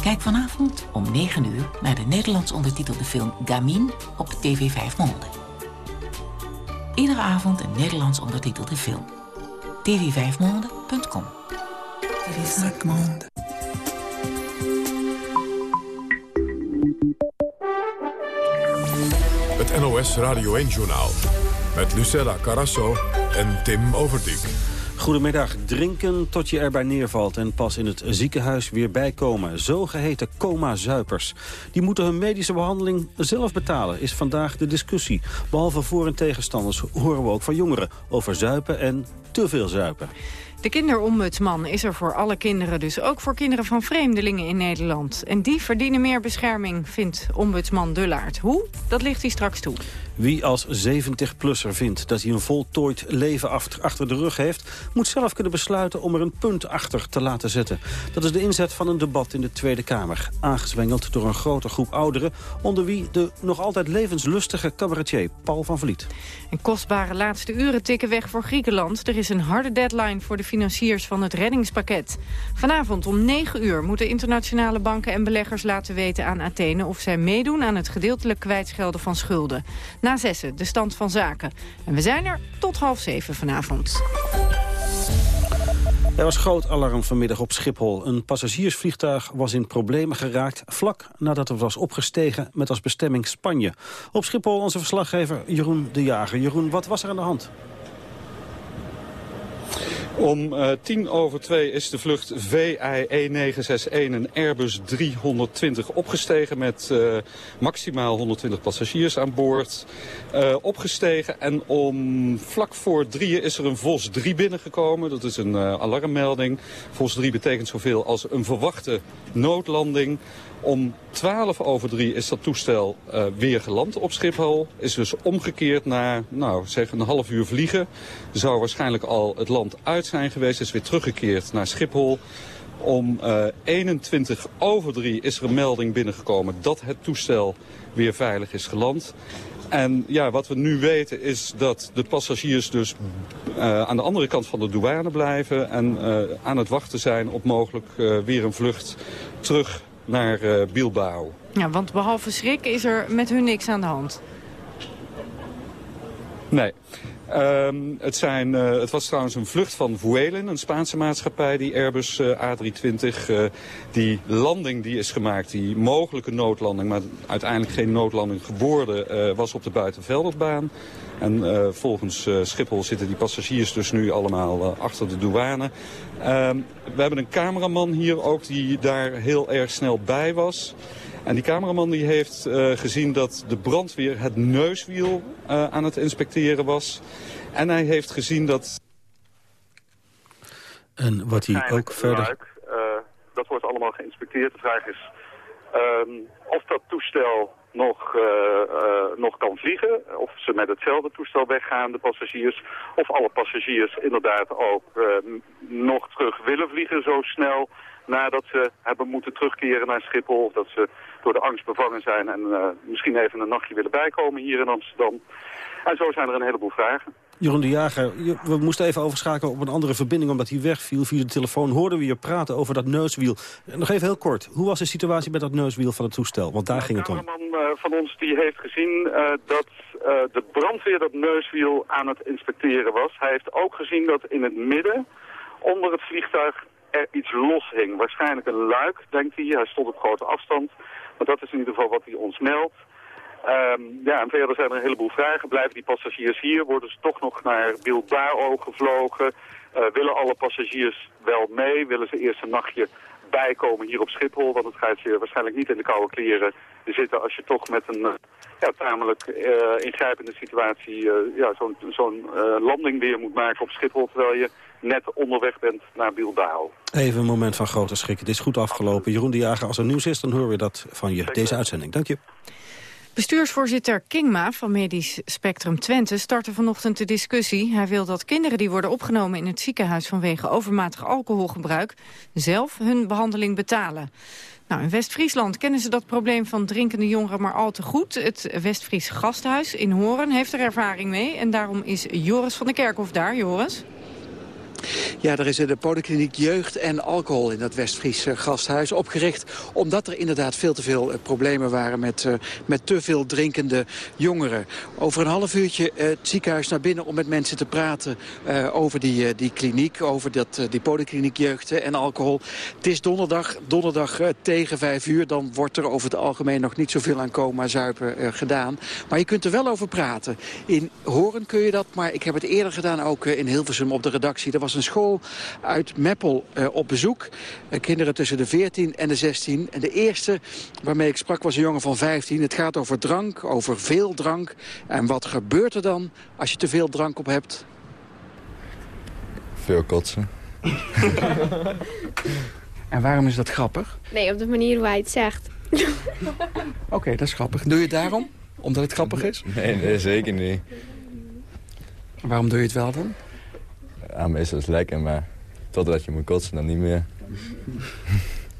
Kijk vanavond om 9 uur naar de Nederlands ondertitelde film Gamin op TV 5 Monde. Iedere avond een Nederlands ondertitelde film. tv5monde.com
Het NOS Radio 1-journaal Met Lucella Carasso en Tim Overdijk.
Goedemiddag. Drinken tot je erbij neervalt en pas in het ziekenhuis weer bijkomen. Zogeheten coma-zuipers. Die moeten hun medische behandeling zelf betalen, is vandaag de discussie. Behalve voor- en tegenstanders horen we ook van jongeren over zuipen en te veel zuipen.
De kinderombudsman is er voor alle kinderen, dus ook voor kinderen van vreemdelingen in Nederland. En die verdienen meer bescherming, vindt ombudsman Dullaert. Hoe? Dat ligt hij straks toe.
Wie als 70-plusser vindt dat hij een voltooid leven achter de rug heeft... moet zelf kunnen besluiten om er een punt achter te laten zetten. Dat is de inzet van een debat in de Tweede Kamer. Aangezwengeld door een grote groep ouderen... onder wie de nog altijd levenslustige cabaretier Paul van Vliet.
En kostbare laatste uren tikken weg voor Griekenland. Er is een harde deadline voor de financiers van het reddingspakket. Vanavond om 9 uur moeten internationale banken en beleggers laten weten aan Athene... of zij meedoen aan het gedeeltelijk kwijtschelden van schulden. Zessen, de stand van zaken. En we zijn er tot half zeven vanavond.
Er was groot alarm vanmiddag op Schiphol. Een passagiersvliegtuig was in problemen geraakt... vlak nadat het was opgestegen met als bestemming Spanje. Op Schiphol onze verslaggever Jeroen de Jager. Jeroen, wat was er aan de hand?
Om uh, tien over twee is de vlucht VI-E961 een Airbus 320 opgestegen met uh, maximaal 120 passagiers aan boord. Uh, opgestegen en om vlak voor drieën is er een VOS 3 binnengekomen. Dat is een alarmmelding. VOS 3 betekent zoveel als een verwachte noodlanding. Om 12 over 3 is dat toestel uh, weer geland op Schiphol. Is dus omgekeerd naar, nou, zeg een half uur vliegen. Zou waarschijnlijk al het land uit zijn geweest. Is weer teruggekeerd naar Schiphol. Om uh, 21 over 3 is er een melding binnengekomen dat het toestel weer veilig is geland. En ja, wat we nu weten is dat de passagiers dus uh, aan de andere kant van de douane blijven... en aan het wachten zijn op mogelijk weer een vlucht terug naar uh, Bilbao.
Ja, want behalve schrik is er met hun niks aan de hand.
Nee. Um, het, zijn, uh, het was trouwens een vlucht van Vueling, een Spaanse maatschappij, die Airbus uh, A320. Uh, die landing die is gemaakt, die mogelijke noodlanding, maar uiteindelijk geen noodlanding geworden, was op de buitenvelderbaan. En volgens Schiphol zitten die passagiers dus nu allemaal achter de douane. Uh, we hebben een cameraman hier ook die daar heel erg snel bij was. En die cameraman die heeft gezien dat de brandweer het neuswiel aan het inspecteren was. En hij heeft gezien dat...
En wat hij ook verder...
Luik, dat wordt allemaal geïnspecteerd. De vraag is um, of dat toestel nog, uh, uh, nog kan vliegen. Of ze met hetzelfde toestel weggaan, de passagiers. Of alle passagiers inderdaad ook uh, nog terug willen vliegen zo snel nadat ze hebben moeten terugkeren naar Schiphol. Of dat ze door de angst bevangen zijn en misschien even een nachtje willen bijkomen hier in Amsterdam. En zo zijn er een heleboel vragen.
Jeroen de Jager, we moesten even overschakelen op een andere verbinding... omdat hij wegviel via de telefoon. Hoorden we je praten over dat neuswiel. Nog even heel kort. Hoe was de situatie met dat neuswiel van het toestel? Want daar ging het om.
De cameraman uh, van ons die heeft gezien uh, dat uh, de brandweer dat neuswiel aan het inspecteren was. Hij heeft ook gezien dat in het midden, onder het vliegtuig, er iets los hing. Waarschijnlijk een luik, denkt hij. Hij stond op grote afstand. Maar dat is in ieder geval wat hij ons meldt. Um, ja, en verder zijn er een heleboel vragen. Blijven die passagiers hier? Worden ze toch nog naar Bilbao gevlogen? Uh, willen alle passagiers wel mee? Willen ze eerst een nachtje bijkomen hier op Schiphol? Want het gaat je waarschijnlijk niet in de koude kleren zitten als je toch met een uh, ja, tamelijk uh, ingrijpende situatie ja, zo'n zo'n landing weer moet maken op Schiphol... terwijl je net onderweg bent naar Bilbao.
Even een moment van grote schrik. Het is goed afgelopen. Jeroen de Jager, als er nieuws is, dan horen we dat van je. Deze uitzending. Dank je.
Bestuursvoorzitter Kingma van Medisch Spectrum Twente startte vanochtend de discussie. Hij wil dat kinderen die worden opgenomen in het ziekenhuis vanwege overmatig alcoholgebruik zelf hun behandeling betalen. Nou, in West-Friesland kennen ze dat probleem van drinkende jongeren maar al te goed. Het Westfries Gasthuis in Horen heeft er ervaring mee en daarom is Joris van der Kerkhof daar. Joris?
Ja, er is de Polykliniek Jeugd en Alcohol in dat Westfriese gasthuis opgericht. Omdat er inderdaad veel te veel eh, problemen waren met, uh, met te veel drinkende jongeren. Over een half uurtje het ziekenhuis naar binnen om met mensen te praten over die, die kliniek. Over dat, die Polykliniek Jeugd en Alcohol. Het is donderdag, donderdag tegen vijf uur. Dan wordt er over het algemeen nog niet zoveel aan coma zuipen gedaan. Maar je kunt er wel over praten. In Horen kun je dat, maar ik heb het eerder gedaan ook in Hilversum op de redactie. Er was een school uit Meppel uh, op bezoek. Uh, kinderen tussen de 14 en de 16. En de eerste waarmee ik sprak was een jongen van 15. Het gaat over drank, over veel drank. En wat gebeurt er dan als je te veel drank op hebt?
Veel kotsen.
en waarom is dat grappig?
Nee, op de manier hoe hij het zegt.
Oké, okay, dat is grappig. Doe je het daarom? Omdat het grappig is?
Nee, nee zeker niet.
Waarom doe je het wel dan?
Ja, meestal is lekker, maar totdat je moet kotsen, dan niet meer.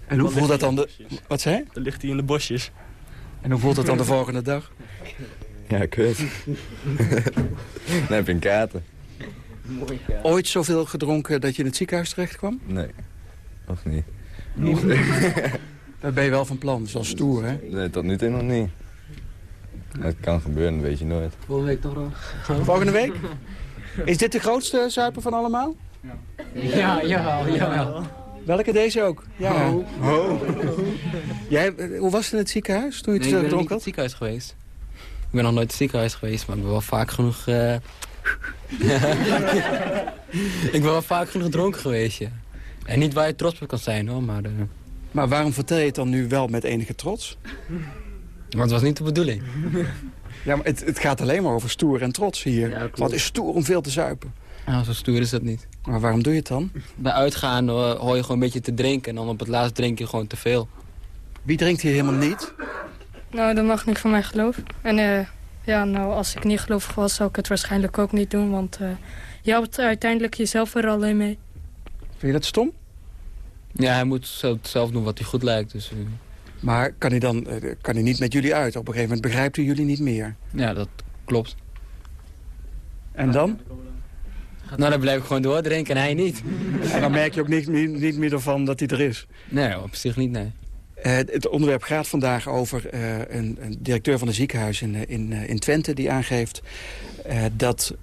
En hoe voelt dat dan de... Wat zei
Dan ligt hij in de bosjes.
En hoe voelt dat dan de volgende dag?
Ja, kut. dan heb je een kater.
Ooit zoveel gedronken dat je in het ziekenhuis terecht kwam?
Nee, of niet.
Niet? Daar ben je wel van plan, dat is wel stoer, hè?
Nee, tot nu toe nog niet. Het kan gebeuren, dat weet je nooit.
Volgende week toch wel.
Volgende week? Is dit de grootste zuiper van allemaal?
Ja, ja, ja.
Welke deze ook? Ja.
Ho. Ho.
Jij, hoe was het in het ziekenhuis toen je
nee,
het
dronk
had?
Ik ben niet in het ziekenhuis geweest. Ik ben nog nooit in het ziekenhuis geweest, maar ik ben wel vaak genoeg... Uh... ik ben wel vaak genoeg dronken geweest, ja. En niet waar je trots op kan zijn, hoor, maar... Uh...
Maar waarom vertel je het dan nu wel met enige trots?
Maar het was niet de bedoeling.
Ja, maar het, het gaat alleen maar over stoer en trots hier.
Ja,
Wat is stoer om veel te zuipen?
Nou, zo stoer is dat niet.
Maar waarom doe je het dan?
Bij uitgaan hoor je gewoon een beetje te drinken. En dan op het laatst drink je gewoon te veel.
Wie drinkt hier helemaal niet?
Nou, dat mag niet van mijn geloof. En uh, ja, nou, als ik niet gelovig was, zou ik het waarschijnlijk ook niet doen. Want uh, je helpt uiteindelijk jezelf er alleen mee.
Vind je dat stom?
Ja, hij moet zelf doen wat hij goed lijkt. Dus, uh...
Maar kan hij dan kan hij niet met jullie uit? Op een gegeven moment begrijpt hij jullie niet meer.
Ja, dat klopt.
En dan?
Nou, dan blijf ik gewoon doordrinken en hij niet.
En dan merk je ook niet, niet, niet meer ervan dat hij er is?
Nee, op zich niet, nee.
Uh, het onderwerp gaat vandaag over uh, een, een, directeur van een ziekenhuis in, in, in Twente... die aangeeft uh, dat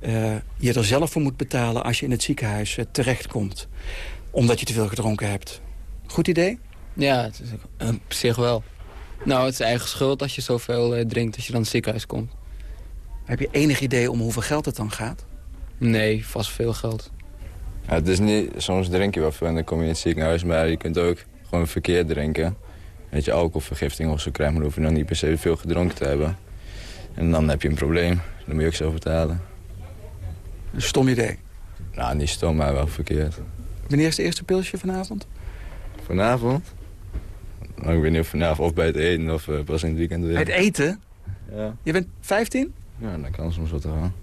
je er zelf voor moet betalen als je in het ziekenhuis terechtkomt. Omdat je te veel gedronken hebt. Goed idee?
Ja, het is op zich wel. Nou, het is eigen schuld als je zoveel drinkt als je dan in het ziekenhuis komt.
Heb je enig idee om hoeveel geld het dan gaat?
Nee, vast veel geld.
Ja, het is niet, soms drink je wel veel en dan kom je in het ziekenhuis. Maar je kunt ook gewoon verkeerd drinken. Weet je, alcoholvergifting of zo krijgen. Maar dan hoef je nog niet per se veel gedronken te hebben. En dan heb je een probleem. Dan moet je ook zelf betalen.
Een stom idee?
Nou, niet stom, maar wel verkeerd.
Wanneer is het eerste pilsje vanavond?
Vanavond? Ik weet niet of vanavond of bij het eten of uh, pas in het weekend weer.
Bij het eten?
Ja.
Je bent 15?
Ja, dan kan soms wat te gaan.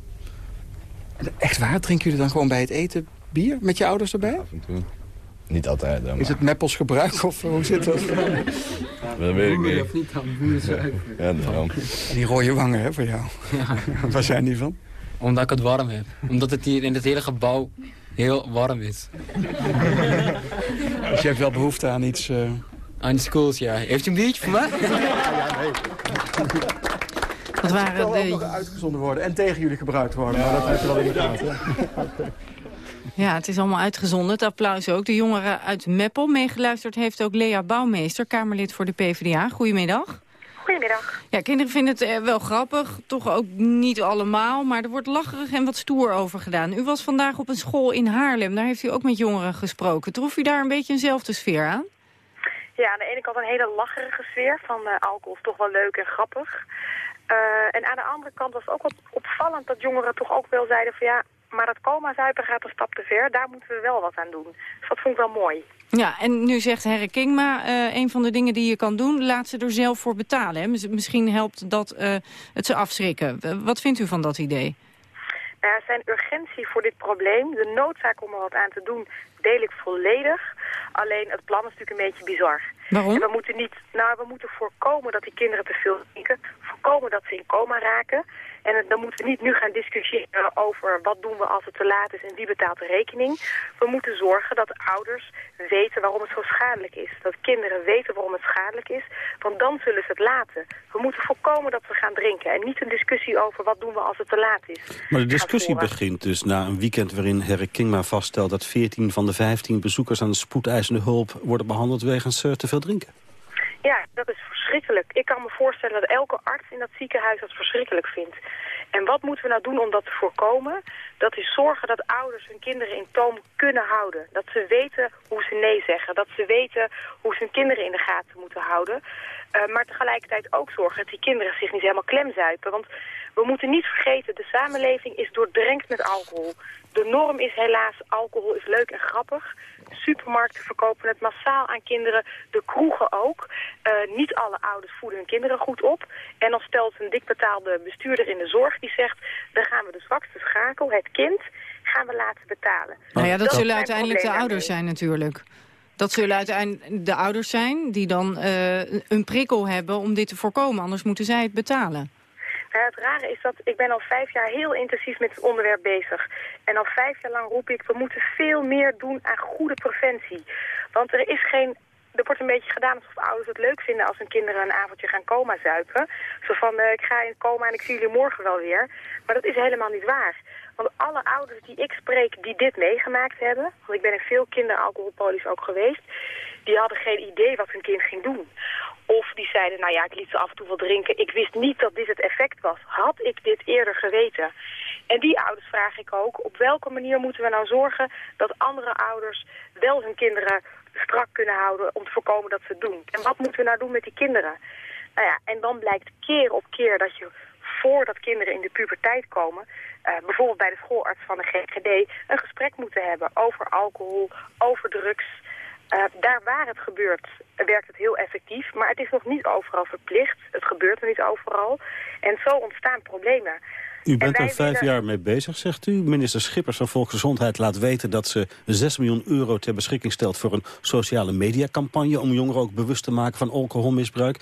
Echt waar? Drinken jullie dan gewoon bij het eten bier met je ouders erbij?
Af en toe. Niet altijd. Dan,
is het Meppels gebruik of hoe zit dat?
dat weet ik niet.
Of niet dan?
Ja, daarom.
En die rode wangen hè, voor jou.
Ja.
Waar zijn die van?
Omdat ik het warm heb. Omdat het hier in het hele gebouw heel warm is.
Dus je hebt wel behoefte aan iets... Uh...
Aan schools, ja. Heeft u een biertje voor mij?
ja, nee.
Dat waren
de... nog uitgezonden worden en tegen jullie gebruikt worden. Maar dat heb je wel in de gaten.
Ja, het is allemaal uitgezonden. Het applaus ook. De jongeren uit Meppel meegeluisterd heeft ook Lea Bouwmeester, Kamerlid voor de PvdA. Goedemiddag.
Goedemiddag.
Ja, kinderen vinden het wel grappig. Toch ook niet allemaal. Maar er wordt lacherig en wat stoer over gedaan. U was vandaag op een school in Haarlem. Daar heeft u ook met jongeren gesproken. Trof u daar een beetje eenzelfde sfeer aan?
Ja, aan de ene kant een hele lacherige sfeer van uh, alcohol is toch wel leuk en grappig. Uh, en aan de andere kant was het ook wat opvallend dat jongeren toch ook wel zeiden van ja, maar dat coma-zuipen gaat een stap te ver, daar moeten we wel wat aan doen. Dus dat vond ik wel mooi.
Ja, en nu zegt Herre Kingma, uh, een van de dingen die je kan doen, laat ze er zelf voor betalen. Hè? Misschien helpt dat het ze afschrikken. wat vindt u van dat idee?
Nou, zijn urgentie voor dit probleem, de noodzaak om er wat aan te doen, deel ik volledig. Alleen het plan is natuurlijk een beetje bizar.
Waarom?
En we moeten niet, nou, we moeten voorkomen dat die kinderen te veel drinken. Voorkomen dat ze in coma raken. En dan moeten we niet nu gaan discussiëren over wat doen we als het te laat is en wie betaalt de rekening. We moeten zorgen dat ouders weten waarom het zo schadelijk is. Dat kinderen weten waarom het schadelijk is, want dan zullen ze het laten. We moeten voorkomen dat we gaan drinken en niet een discussie over wat doen we als het te laat is.
Maar de discussie begint dus na een weekend waarin Herre Kingma vaststelt... dat 14 van de 15 bezoekers aan de spoedeisende hulp worden behandeld wegens uh, te veel drinken.
Ja, dat is Ik kan me voorstellen dat elke arts in dat ziekenhuis dat verschrikkelijk vindt. En wat moeten we nou doen om dat te voorkomen? Dat is zorgen dat ouders hun kinderen in toom kunnen houden. Dat ze weten hoe ze nee zeggen. Dat ze weten hoe ze hun kinderen in de gaten moeten houden. Uh, maar tegelijkertijd ook zorgen dat die kinderen zich niet helemaal klemzuipen. Want we moeten niet vergeten, de samenleving is doordrenkt met alcohol. De norm is helaas, alcohol is leuk en grappig. Supermarkten verkopen het massaal aan kinderen, de kroegen ook. Uh, niet alle ouders voeden hun kinderen goed op. En dan stelt een dikbetaalde bestuurder in de zorg die zegt... dan gaan we de zwakste schakel, het kind, gaan we laten betalen.
Nou ja, dat, dat zullen uiteindelijk de ouders zijn natuurlijk. Dat zullen uiteindelijk de ouders zijn die dan uh, een prikkel hebben om dit te voorkomen. Anders moeten zij het betalen.
Het rare is dat ik ben al vijf jaar heel intensief met het onderwerp bezig. En al vijf jaar lang roep ik, we moeten veel meer doen aan goede preventie. Want er is geen er wordt een beetje gedaan alsof ouders het leuk vinden als hun kinderen een avondje gaan coma zuipen. Zo van, uh, ik ga in coma en ik zie jullie morgen wel weer. Maar dat is helemaal niet waar. Want alle ouders die ik spreek die dit meegemaakt hebben... want ik ben in veel kinderalcoholpolies ook geweest... die hadden geen idee wat hun kind ging doen. Of die zeiden, nou ja, ik liet ze af en toe wel drinken. Ik wist niet dat dit het effect was. Had ik dit eerder geweten? En die ouders vraag ik ook, op welke manier moeten we nou zorgen... dat andere ouders wel hun kinderen strak kunnen houden om te voorkomen dat ze het doen? En wat moeten we nou doen met die kinderen? Nou ja, en dan blijkt keer op keer dat je voordat kinderen in de puberteit komen... Uh, bijvoorbeeld bij de schoolarts van de GGD... een gesprek moeten hebben over alcohol, over drugs... Uh, daar waar het gebeurt werkt het heel effectief, maar het is nog niet overal verplicht. Het gebeurt er niet overal. En zo ontstaan problemen.
U bent er vijf jaar mee bezig, zegt u. Minister Schippers van Volksgezondheid laat weten dat ze 6 miljoen euro ter beschikking stelt voor een sociale mediacampagne om jongeren ook bewust te maken van alcoholmisbruik.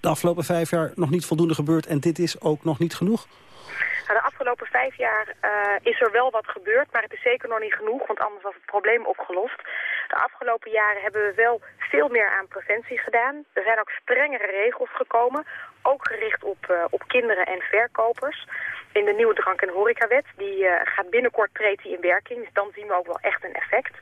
De afgelopen vijf jaar nog niet voldoende gebeurd en dit is ook nog niet genoeg?
Nou, de afgelopen vijf jaar uh, is er wel wat gebeurd, maar het is zeker nog niet genoeg, want anders was het probleem opgelost. De afgelopen jaren hebben we wel veel meer aan preventie gedaan. Er zijn ook strengere regels gekomen, ook gericht op, uh, op kinderen en verkopers. In de nieuwe drank- en horecawet, die uh, gaat binnenkort treedt in werking, dus dan zien we ook wel echt een effect.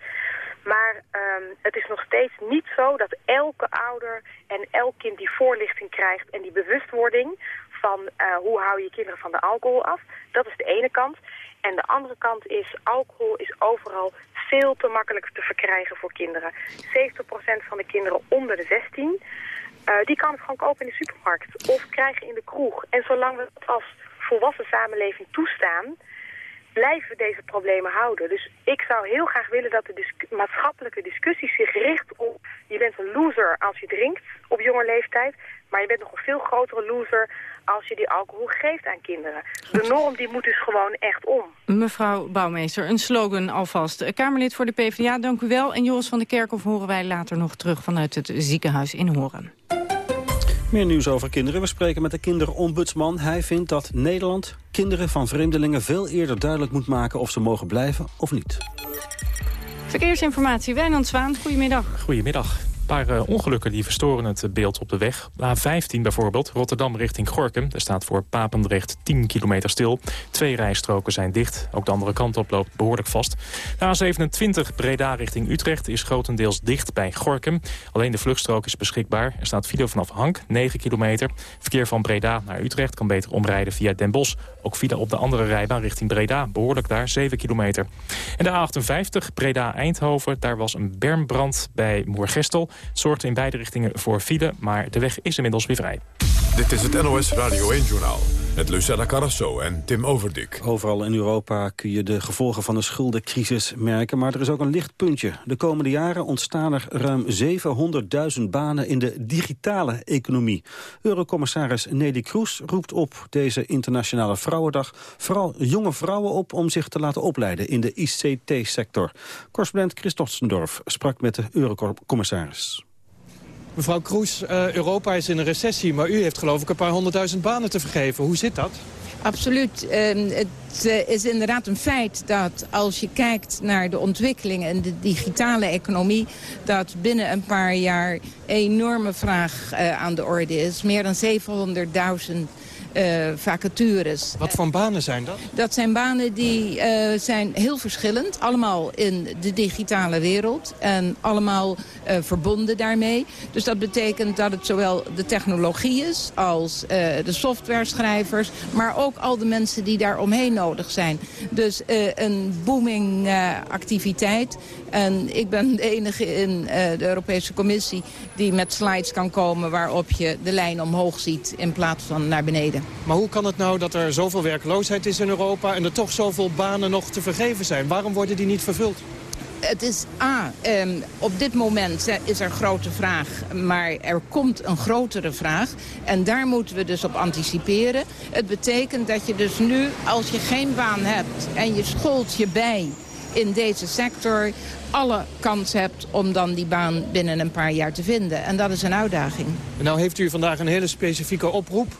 Maar um, het is nog steeds niet zo dat elke ouder en elk kind die voorlichting krijgt en die bewustwording van uh, hoe hou je kinderen van de alcohol af. Dat is de ene kant. En de andere kant is, alcohol is overal veel te makkelijk te verkrijgen voor kinderen. 70% van de kinderen onder de 16, uh, die kan het gewoon kopen in de supermarkt. Of krijgen in de kroeg. En zolang we dat als volwassen samenleving toestaan, blijven we deze problemen houden. Dus ik zou heel graag willen dat de maatschappelijke discussie zich richt op... je bent een loser als je drinkt op jonge leeftijd... maar je bent nog een veel grotere loser als je die alcohol geeft aan kinderen. De norm die moet dus gewoon echt om.
Mevrouw Bouwmeester, een slogan alvast. Kamerlid voor de PvdA, dank u wel. En Joris van der Kerkhof horen wij later nog terug vanuit het ziekenhuis in Horen.
Meer nieuws over kinderen. We spreken met de kinderombudsman. Hij vindt dat Nederland kinderen van vreemdelingen veel eerder duidelijk moet maken of ze mogen blijven of niet.
Verkeersinformatie, Wijnand Zwaan, goedemiddag.
Goedemiddag paar uh, ongelukken die verstoren het beeld op de weg. A15 bijvoorbeeld, Rotterdam richting Gorkum. Er staat voor Papendrecht 10 kilometer stil. Twee rijstroken zijn dicht. Ook de andere kant op loopt behoorlijk vast. De A27 Breda richting Utrecht is grotendeels dicht bij Gorkum. Alleen de vluchtstrook is beschikbaar. Er staat file vanaf Hank, 9 kilometer. Verkeer van Breda naar Utrecht kan beter omrijden via Den Bosch. Ook file op de andere rijbaan richting Breda. Behoorlijk daar, 7 kilometer. En de A58 Breda-Eindhoven. Daar was een bermbrand bij Moergestel. Het zorgde in beide richtingen voor file, maar de weg is inmiddels weer vrij.
Dit is het NOS Radio 1-journaal met Lucella Carrasso en Tim Overdik.
Overal in Europa kun je de gevolgen van de schuldencrisis merken... maar er is ook een lichtpuntje. De komende jaren ontstaan er ruim 700.000 banen in de digitale economie. Eurocommissaris Nelly Kroes roept op deze Internationale Vrouwendag... vooral jonge vrouwen op om zich te laten opleiden in de ICT-sector. Correspondent Chris Totsendorf sprak met de Eurocommissaris.
Mevrouw Kroes, uh, Europa is in een recessie, maar u heeft geloof ik een paar honderdduizend banen te vergeven. Hoe zit dat?
Absoluut. Uh, het uh, is inderdaad een feit dat als je kijkt naar de ontwikkeling en de digitale economie... dat binnen een paar jaar enorme vraag uh, aan de orde is. Meer dan 700.000 uh, vacatures.
Wat voor banen zijn dat?
Dat zijn banen die uh, zijn heel verschillend. Allemaal in de digitale wereld. En allemaal uh, verbonden daarmee. Dus dat betekent dat het zowel de technologie is als de softwareschrijvers. Maar ook al de mensen die daar omheen nodig zijn. Dus een booming activiteit. En ik ben de enige in de Europese Commissie die met slides kan komen... waarop je de lijn omhoog ziet in plaats van naar beneden.
Maar hoe kan het nou dat er zoveel werkloosheid is in Europa... en er toch zoveel banen nog te vergeven zijn? Waarom worden die niet vervuld?
Het is A, um, op dit moment is er grote vraag, maar er komt een grotere vraag. En daar moeten we dus op anticiperen. Het betekent dat je dus nu, als je geen baan hebt en je scholt je bij in deze sector alle kans hebt om dan die baan binnen een paar jaar te vinden. En dat is een uitdaging.
En nou heeft u vandaag een hele specifieke oproep.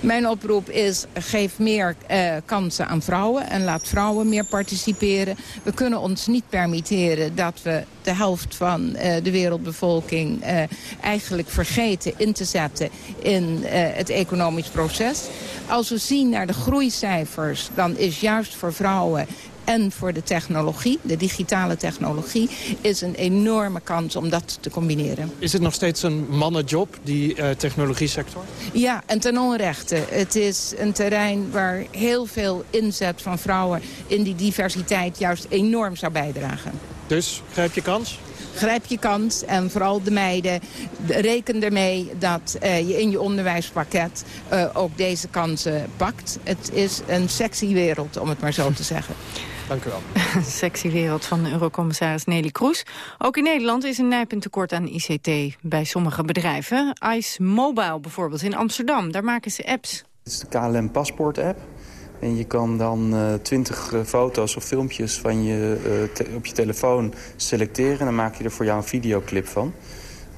Mijn oproep is, geef meer uh, kansen aan vrouwen en laat vrouwen meer participeren. We kunnen ons niet permitteren dat we de helft van uh, de wereldbevolking uh, eigenlijk vergeten in te zetten in het economisch proces. Als we zien naar de groeicijfers, dan is juist voor vrouwen en voor de technologie, de digitale technologie... is een enorme kans om dat te combineren.
Is het nog steeds een mannenjob, die uh, technologie sector?
Ja, en ten onrechte. Het is een terrein waar heel veel inzet van vrouwen... in die diversiteit juist enorm zou bijdragen.
Dus, grijp je kans?
grijp je kans. En vooral de meiden, reken ermee dat uh, je in je onderwijspakket uh, ook deze kansen pakt. Het is een sexy wereld, om het maar zo te zeggen.
Dank u wel.
Sexy wereld van Eurocommissaris Nelly Kroes. Ook in Nederland is een nijpend tekort aan ICT bij sommige bedrijven. ICE Mobile bijvoorbeeld in Amsterdam, daar maken ze apps.
Dit is de KLM Paspoort app. En je kan dan uh, 20 uh, foto's of filmpjes van je, uh, op je telefoon selecteren. En dan maak je er voor jou een videoclip van.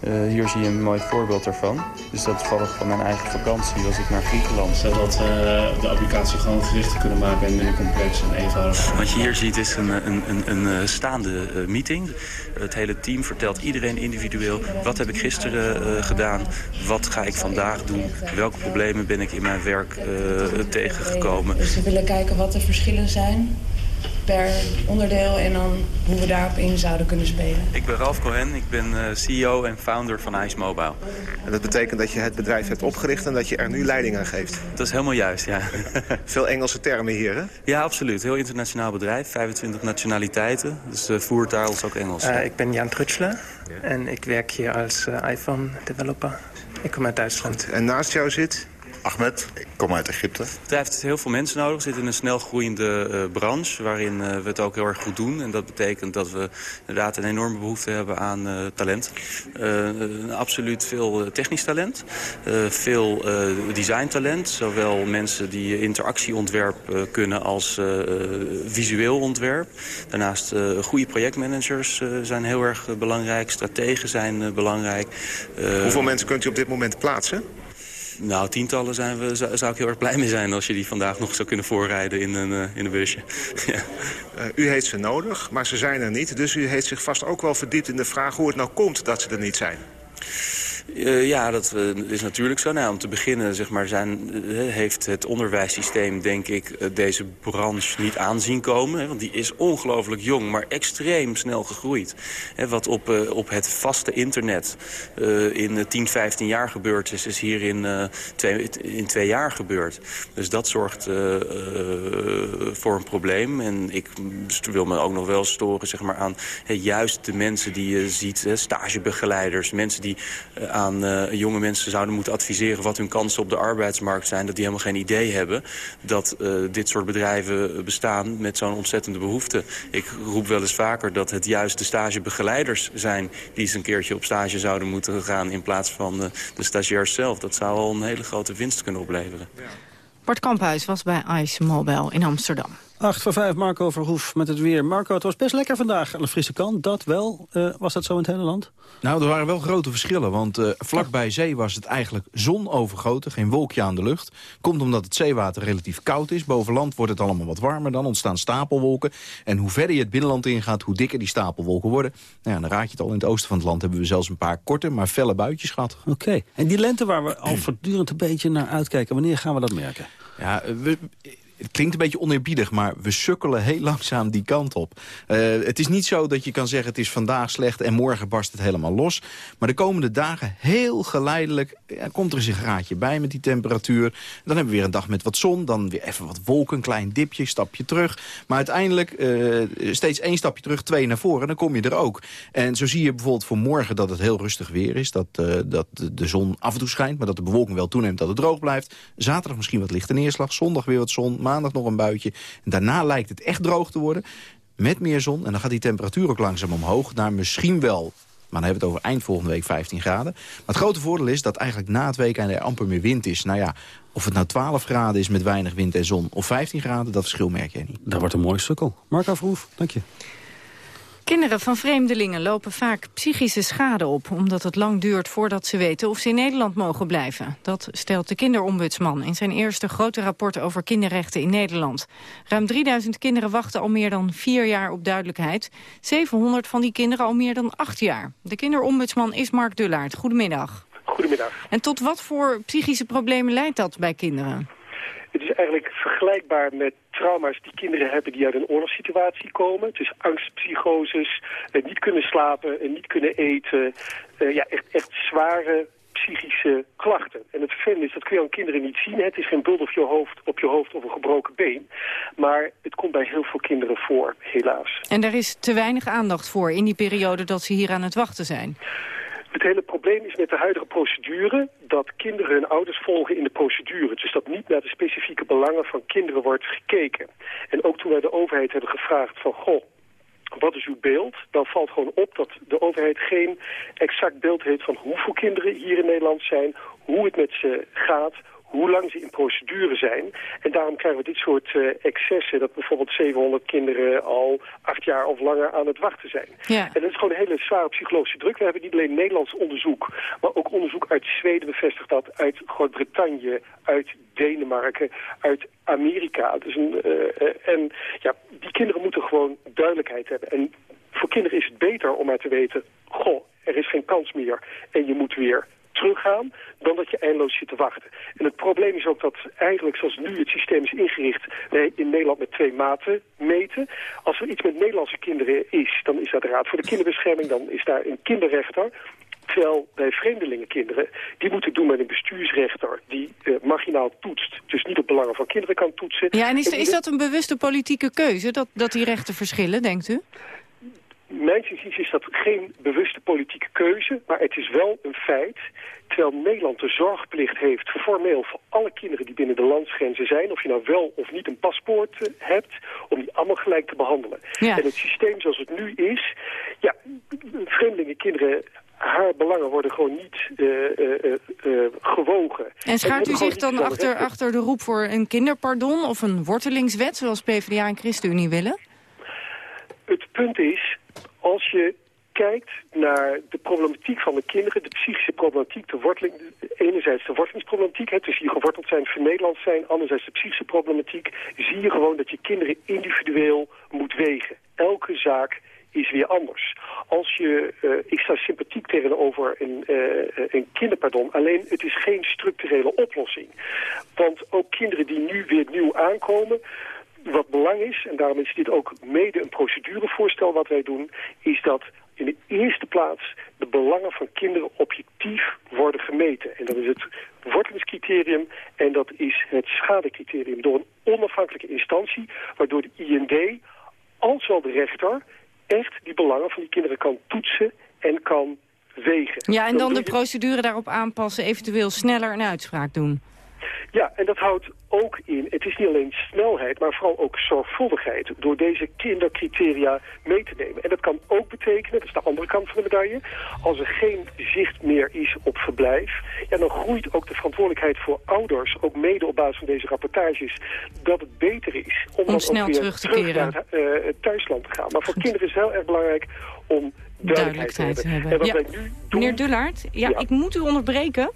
Uh, hier zie je een mooi voorbeeld ervan. Dus dat is toevallig van mijn eigen vakantie was ik naar Griekenland.
Zodat we de applicatie gewoon gerichter kunnen maken en minder complex en eenvoudig.
Wat je hier ziet is een, een, een, een staande uh, meeting. Het hele team vertelt iedereen individueel... wat heb ik gisteren uh, gedaan, wat ga ik vandaag doen... welke problemen ben ik in mijn werk tegengekomen.
Dus we willen kijken wat de verschillen zijn per onderdeel en dan hoe we daarop in zouden kunnen spelen.
Ik ben Ralf Cohen, ik ben uh, CEO en founder van Ice Mobile.
En dat betekent dat je het bedrijf hebt opgericht en dat je er nu leiding aan geeft?
Dat is helemaal juist, ja.
Veel Engelse termen hier, hè?
Ja, absoluut. Heel internationaal bedrijf, 25 nationaliteiten. Dus uh, voertaal is ook Engels.
Uh, ik ben Jan Trutschler ja. en ik werk hier als iPhone-developer. Ik kom uit Duitsland.
En naast jou zit?
Ahmed, ik kom uit Egypte.
Het heeft heel veel mensen nodig. We zitten in een snel groeiende uh, branche waarin uh, we het ook heel erg goed doen. En dat betekent dat we inderdaad een enorme behoefte hebben aan uh, talent. absoluut veel technisch talent. veel designtalent. Zowel mensen die interactieontwerp kunnen als visueel ontwerp. Daarnaast goede projectmanagers zijn heel erg belangrijk. Strategen zijn belangrijk.
Hoeveel mensen kunt u op dit moment plaatsen?
Nou, tientallen zijn we, zou, ik heel erg blij mee zijn... als je die vandaag nog zou kunnen voorrijden in een, uh, in een busje. ja.
uh, u heeft ze nodig, maar ze zijn er niet. Dus u heeft zich vast ook wel verdiept in de vraag hoe het nou komt dat ze er niet zijn.
Uh, ja, dat uh, is natuurlijk zo. Nou, om te beginnen zeg maar, zijn, uh, heeft het onderwijssysteem, denk ik, deze branche niet aanzien komen. Hè, want die is ongelooflijk jong, maar extreem snel gegroeid. Hè, wat op, op het vaste internet in 10, 15 jaar gebeurd is, is hier in, twee, in twee jaar gebeurd. Dus dat zorgt voor een probleem. En ik wil me ook nog wel storen zeg maar, aan hè, juist de mensen die je ziet, stagebegeleiders, mensen die aan uh, jonge mensen zouden moeten adviseren... wat hun kansen op de arbeidsmarkt zijn. Dat die helemaal geen idee hebben dat uh, dit soort bedrijven bestaan met zo'n ontzettende behoefte. Ik roep wel eens vaker dat het juist de stagebegeleiders zijn... die eens een keertje op stage zouden moeten gaan in plaats van uh, de stagiairs zelf. Dat zou al een hele grote winst kunnen opleveren.
Bart Kamphuis was bij ICE Mobile in Amsterdam.
8 voor 5, Marco Verhoef met het weer. Marco, het was best lekker vandaag aan de frisse kant. Dat wel. Uh, was dat zo in het hele land?
Nou, er waren wel grote verschillen. Want uh, vlakbij zee was het eigenlijk zonovergoten. Geen wolkje aan de lucht. Komt omdat het zeewater relatief koud is. Boven land wordt het allemaal wat warmer. Dan ontstaan stapelwolken. En hoe verder je het binnenland ingaat, hoe dikker die stapelwolken worden. Nou ja, dan raak je het al. In het oosten van het land hebben we zelfs een paar korte, maar felle buitjes gehad.
Oké. En die lente waar we al voortdurend een beetje naar uitkijken. Wanneer gaan we dat merken?
Ja, we, het klinkt een beetje oneerbiedig, maar we sukkelen heel langzaam die kant op. Uh, het is niet zo dat je kan zeggen het is vandaag slecht en morgen barst het helemaal los. Maar de komende dagen heel geleidelijk komt er eens een graadje bij met die temperatuur. Dan hebben we weer een dag met wat zon, dan weer even wat wolken, een klein dipje, stapje terug. Maar uiteindelijk uh, steeds één stapje terug, twee naar voren, dan kom je er ook. En zo zie je bijvoorbeeld voor morgen dat het heel rustig weer is. Dat, uh, dat de zon af en toe schijnt, maar dat de bewolking wel toeneemt, dat het droog blijft. Zaterdag misschien wat lichte neerslag, zondag weer wat zon, maandag nog een buitje. En daarna lijkt het echt droog te worden. Met meer zon. En dan gaat die temperatuur ook langzaam omhoog. Naar misschien wel maar dan hebben we het over eind volgende week 15 graden. Maar het grote voordeel is dat eigenlijk na het weekend er amper meer wind is. Nou ja, of het nou 12 graden is met weinig wind en zon of 15 graden, dat verschil merk je niet.
Dat wordt een mooi sukkel. Mark Afroef, dank je.
Kinderen van vreemdelingen lopen vaak psychische schade op... omdat het lang duurt voordat ze weten of ze in Nederland mogen blijven. Dat stelt de kinderombudsman in zijn eerste grote rapport... over kinderrechten in Nederland. Ruim 3000 kinderen wachten al meer dan vier jaar op duidelijkheid. 700 van die kinderen al meer dan acht jaar. De kinderombudsman is Mark Dullaert. Goedemiddag.
Goedemiddag.
En tot wat voor psychische problemen leidt dat bij kinderen?
Het is eigenlijk vergelijkbaar met trauma's die kinderen hebben die uit een oorlogssituatie komen. Is angstpsychoses, eh, niet kunnen slapen, en niet kunnen eten. Uh, ja, echt, echt zware psychische klachten. En het vervelende is, dat kun je aan kinderen niet zien. Het is geen bult op je hoofd, op je hoofd of een gebroken been. Maar het komt bij heel veel kinderen voor, helaas.
En er is te weinig aandacht voor in die periode dat ze hier aan het wachten zijn?
Het hele probleem is met de huidige procedure dat kinderen hun ouders volgen in de procedure. Dus dat niet naar de specifieke belangen van kinderen wordt gekeken. En ook toen wij de overheid hebben gevraagd van... goh, wat is uw beeld? Dan valt gewoon op dat de overheid geen exact beeld heeft van hoeveel kinderen hier in Nederland zijn, hoe het met ze gaat, hoe lang ze in procedure zijn. En daarom krijgen we dit soort uh, excessen, dat bijvoorbeeld 700 kinderen al acht jaar of langer aan het wachten zijn.
Ja.
En dat is gewoon een hele zware psychologische druk. We hebben niet alleen Nederlands onderzoek, maar ook onderzoek uit Zweden bevestigt dat, uit Groot-Brittannië, uit Denemarken, uit Amerika. Dus een, uh, en ja, die kinderen moeten gewoon duidelijkheid hebben. En voor kinderen is het beter om maar te weten, goh, er is geen kans meer en je moet weer teruggaan dan dat je eindeloos zit te wachten. En het probleem is ook dat eigenlijk zoals nu het systeem is ingericht... wij in Nederland met twee maten meten. Als er iets met Nederlandse kinderen is, dan is dat de Raad voor de Kinderbescherming... dan is daar een kinderrechter... Terwijl bij vreemdelingenkinderen, die moeten doen met een bestuursrechter die uh, marginaal toetst. Dus niet op belangen van kinderen kan toetsen.
Ja, en is, is dat een bewuste politieke keuze, dat, dat die rechten verschillen, denkt u?
Mijn inziens is dat geen bewuste politieke keuze, maar het is wel een feit. Terwijl Nederland de zorgplicht heeft formeel voor alle kinderen die binnen de landsgrenzen zijn, of je nou wel of niet een paspoort uh, hebt, om die allemaal gelijk te behandelen.
Ja.
En het systeem zoals het nu is, ja, vreemdelingenkinderen haar belangen worden gewoon niet uh, uh, uh, gewogen.
En schaart u zich dan achter, achter de roep voor een kinderpardon of een wortelingswet, zoals PvdA en ChristenUnie willen?
Het punt is, als je kijkt naar de problematiek van de kinderen, de psychische problematiek, de worteling, enerzijds de wortelingsproblematiek, hè, dus hier geworteld zijn, Nederlands zijn, anderzijds de psychische problematiek, zie je gewoon dat je kinderen individueel moet wegen. Elke zaak is weer anders. Als je, uh, ik sta sympathiek tegenover een, uh, een kinderpardon, alleen het is geen structurele oplossing. Want ook kinderen die nu weer nieuw aankomen, wat belang is, en daarom is dit ook mede een procedurevoorstel wat wij doen, is dat in de eerste plaats de belangen van kinderen objectief worden gemeten. En dat is het wortelingscriterium en dat is het schadecriterium. Door een onafhankelijke instantie, waardoor de IND, als wel de rechter, echt die belangen van die kinderen kan toetsen en kan wegen.
Ja, en dan, dan de procedure daarop aanpassen, eventueel sneller een uitspraak doen.
Ja, en dat houdt ook in, het is niet alleen snelheid, maar vooral ook zorgvuldigheid. Door deze kindercriteria mee te nemen. En dat kan ook betekenen, dat is de andere kant van de medaille, als er geen zicht meer is op verblijf, ja, dan groeit ook de verantwoordelijkheid voor ouders, ook mede op basis van deze rapportages, dat het beter is om,
Om
dan
snel
ook weer
terug te keren.
naar het het thuisland te gaan. Maar voor kinderen is het heel erg belangrijk om duidelijkheid, te hebben.
Ja.
doen,
Meneer Dullaert, ja,
Ja.
ik moet u onderbreken.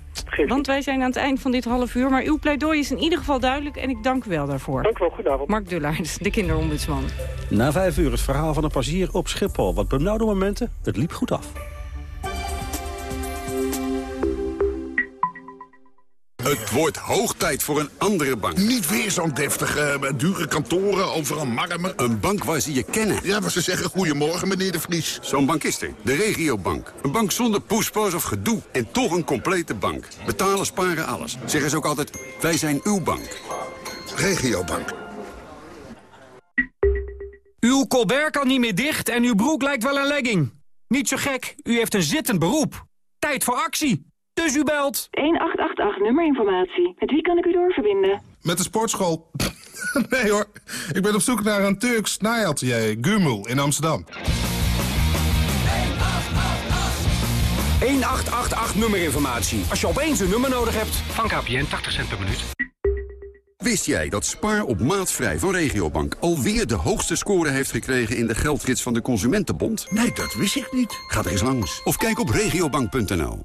Want wij zijn aan het eind van dit half uur. Maar uw pleidooi is in ieder geval duidelijk en ik dank u wel daarvoor.
Dank u wel, goedenavond.
Mark Dullaert, de kinderombudsman.
Na vijf uur het verhaal van een passagier op Schiphol. Wat benauwde momenten, het liep goed af.
Het wordt hoog tijd voor een andere bank.
Niet weer zo'n deftige, eh, dure kantoren, overal marmer.
Een bank waar ze je kennen.
Ja, waar ze zeggen goedemorgen, meneer de Vries.
Zo'n bank is er. De regiobank. Een bank zonder poespas of gedoe. En toch een complete bank. Betalen, sparen, alles. Zeggen ze ook altijd, wij zijn uw bank.
Regiobank.
Uw colbert kan niet meer dicht en uw broek lijkt wel een legging. Niet zo gek, u heeft een zittend beroep. Tijd voor actie. Dus u belt.
1888 nummerinformatie. Met wie kan ik u doorverbinden?
Met de sportschool. nee hoor, ik ben op zoek naar een Turks naaiatelier, Gumul, in Amsterdam.
1888 nummerinformatie. Als je opeens een nummer nodig hebt. Van KPN 80 cent per minuut.
Wist jij dat Spaar op maatvrij van Regiobank alweer de hoogste score heeft gekregen in de geldgids van de Consumentenbond?
Nee, dat wist ik niet.
Ga er eens langs. Of kijk op regiobank.nl.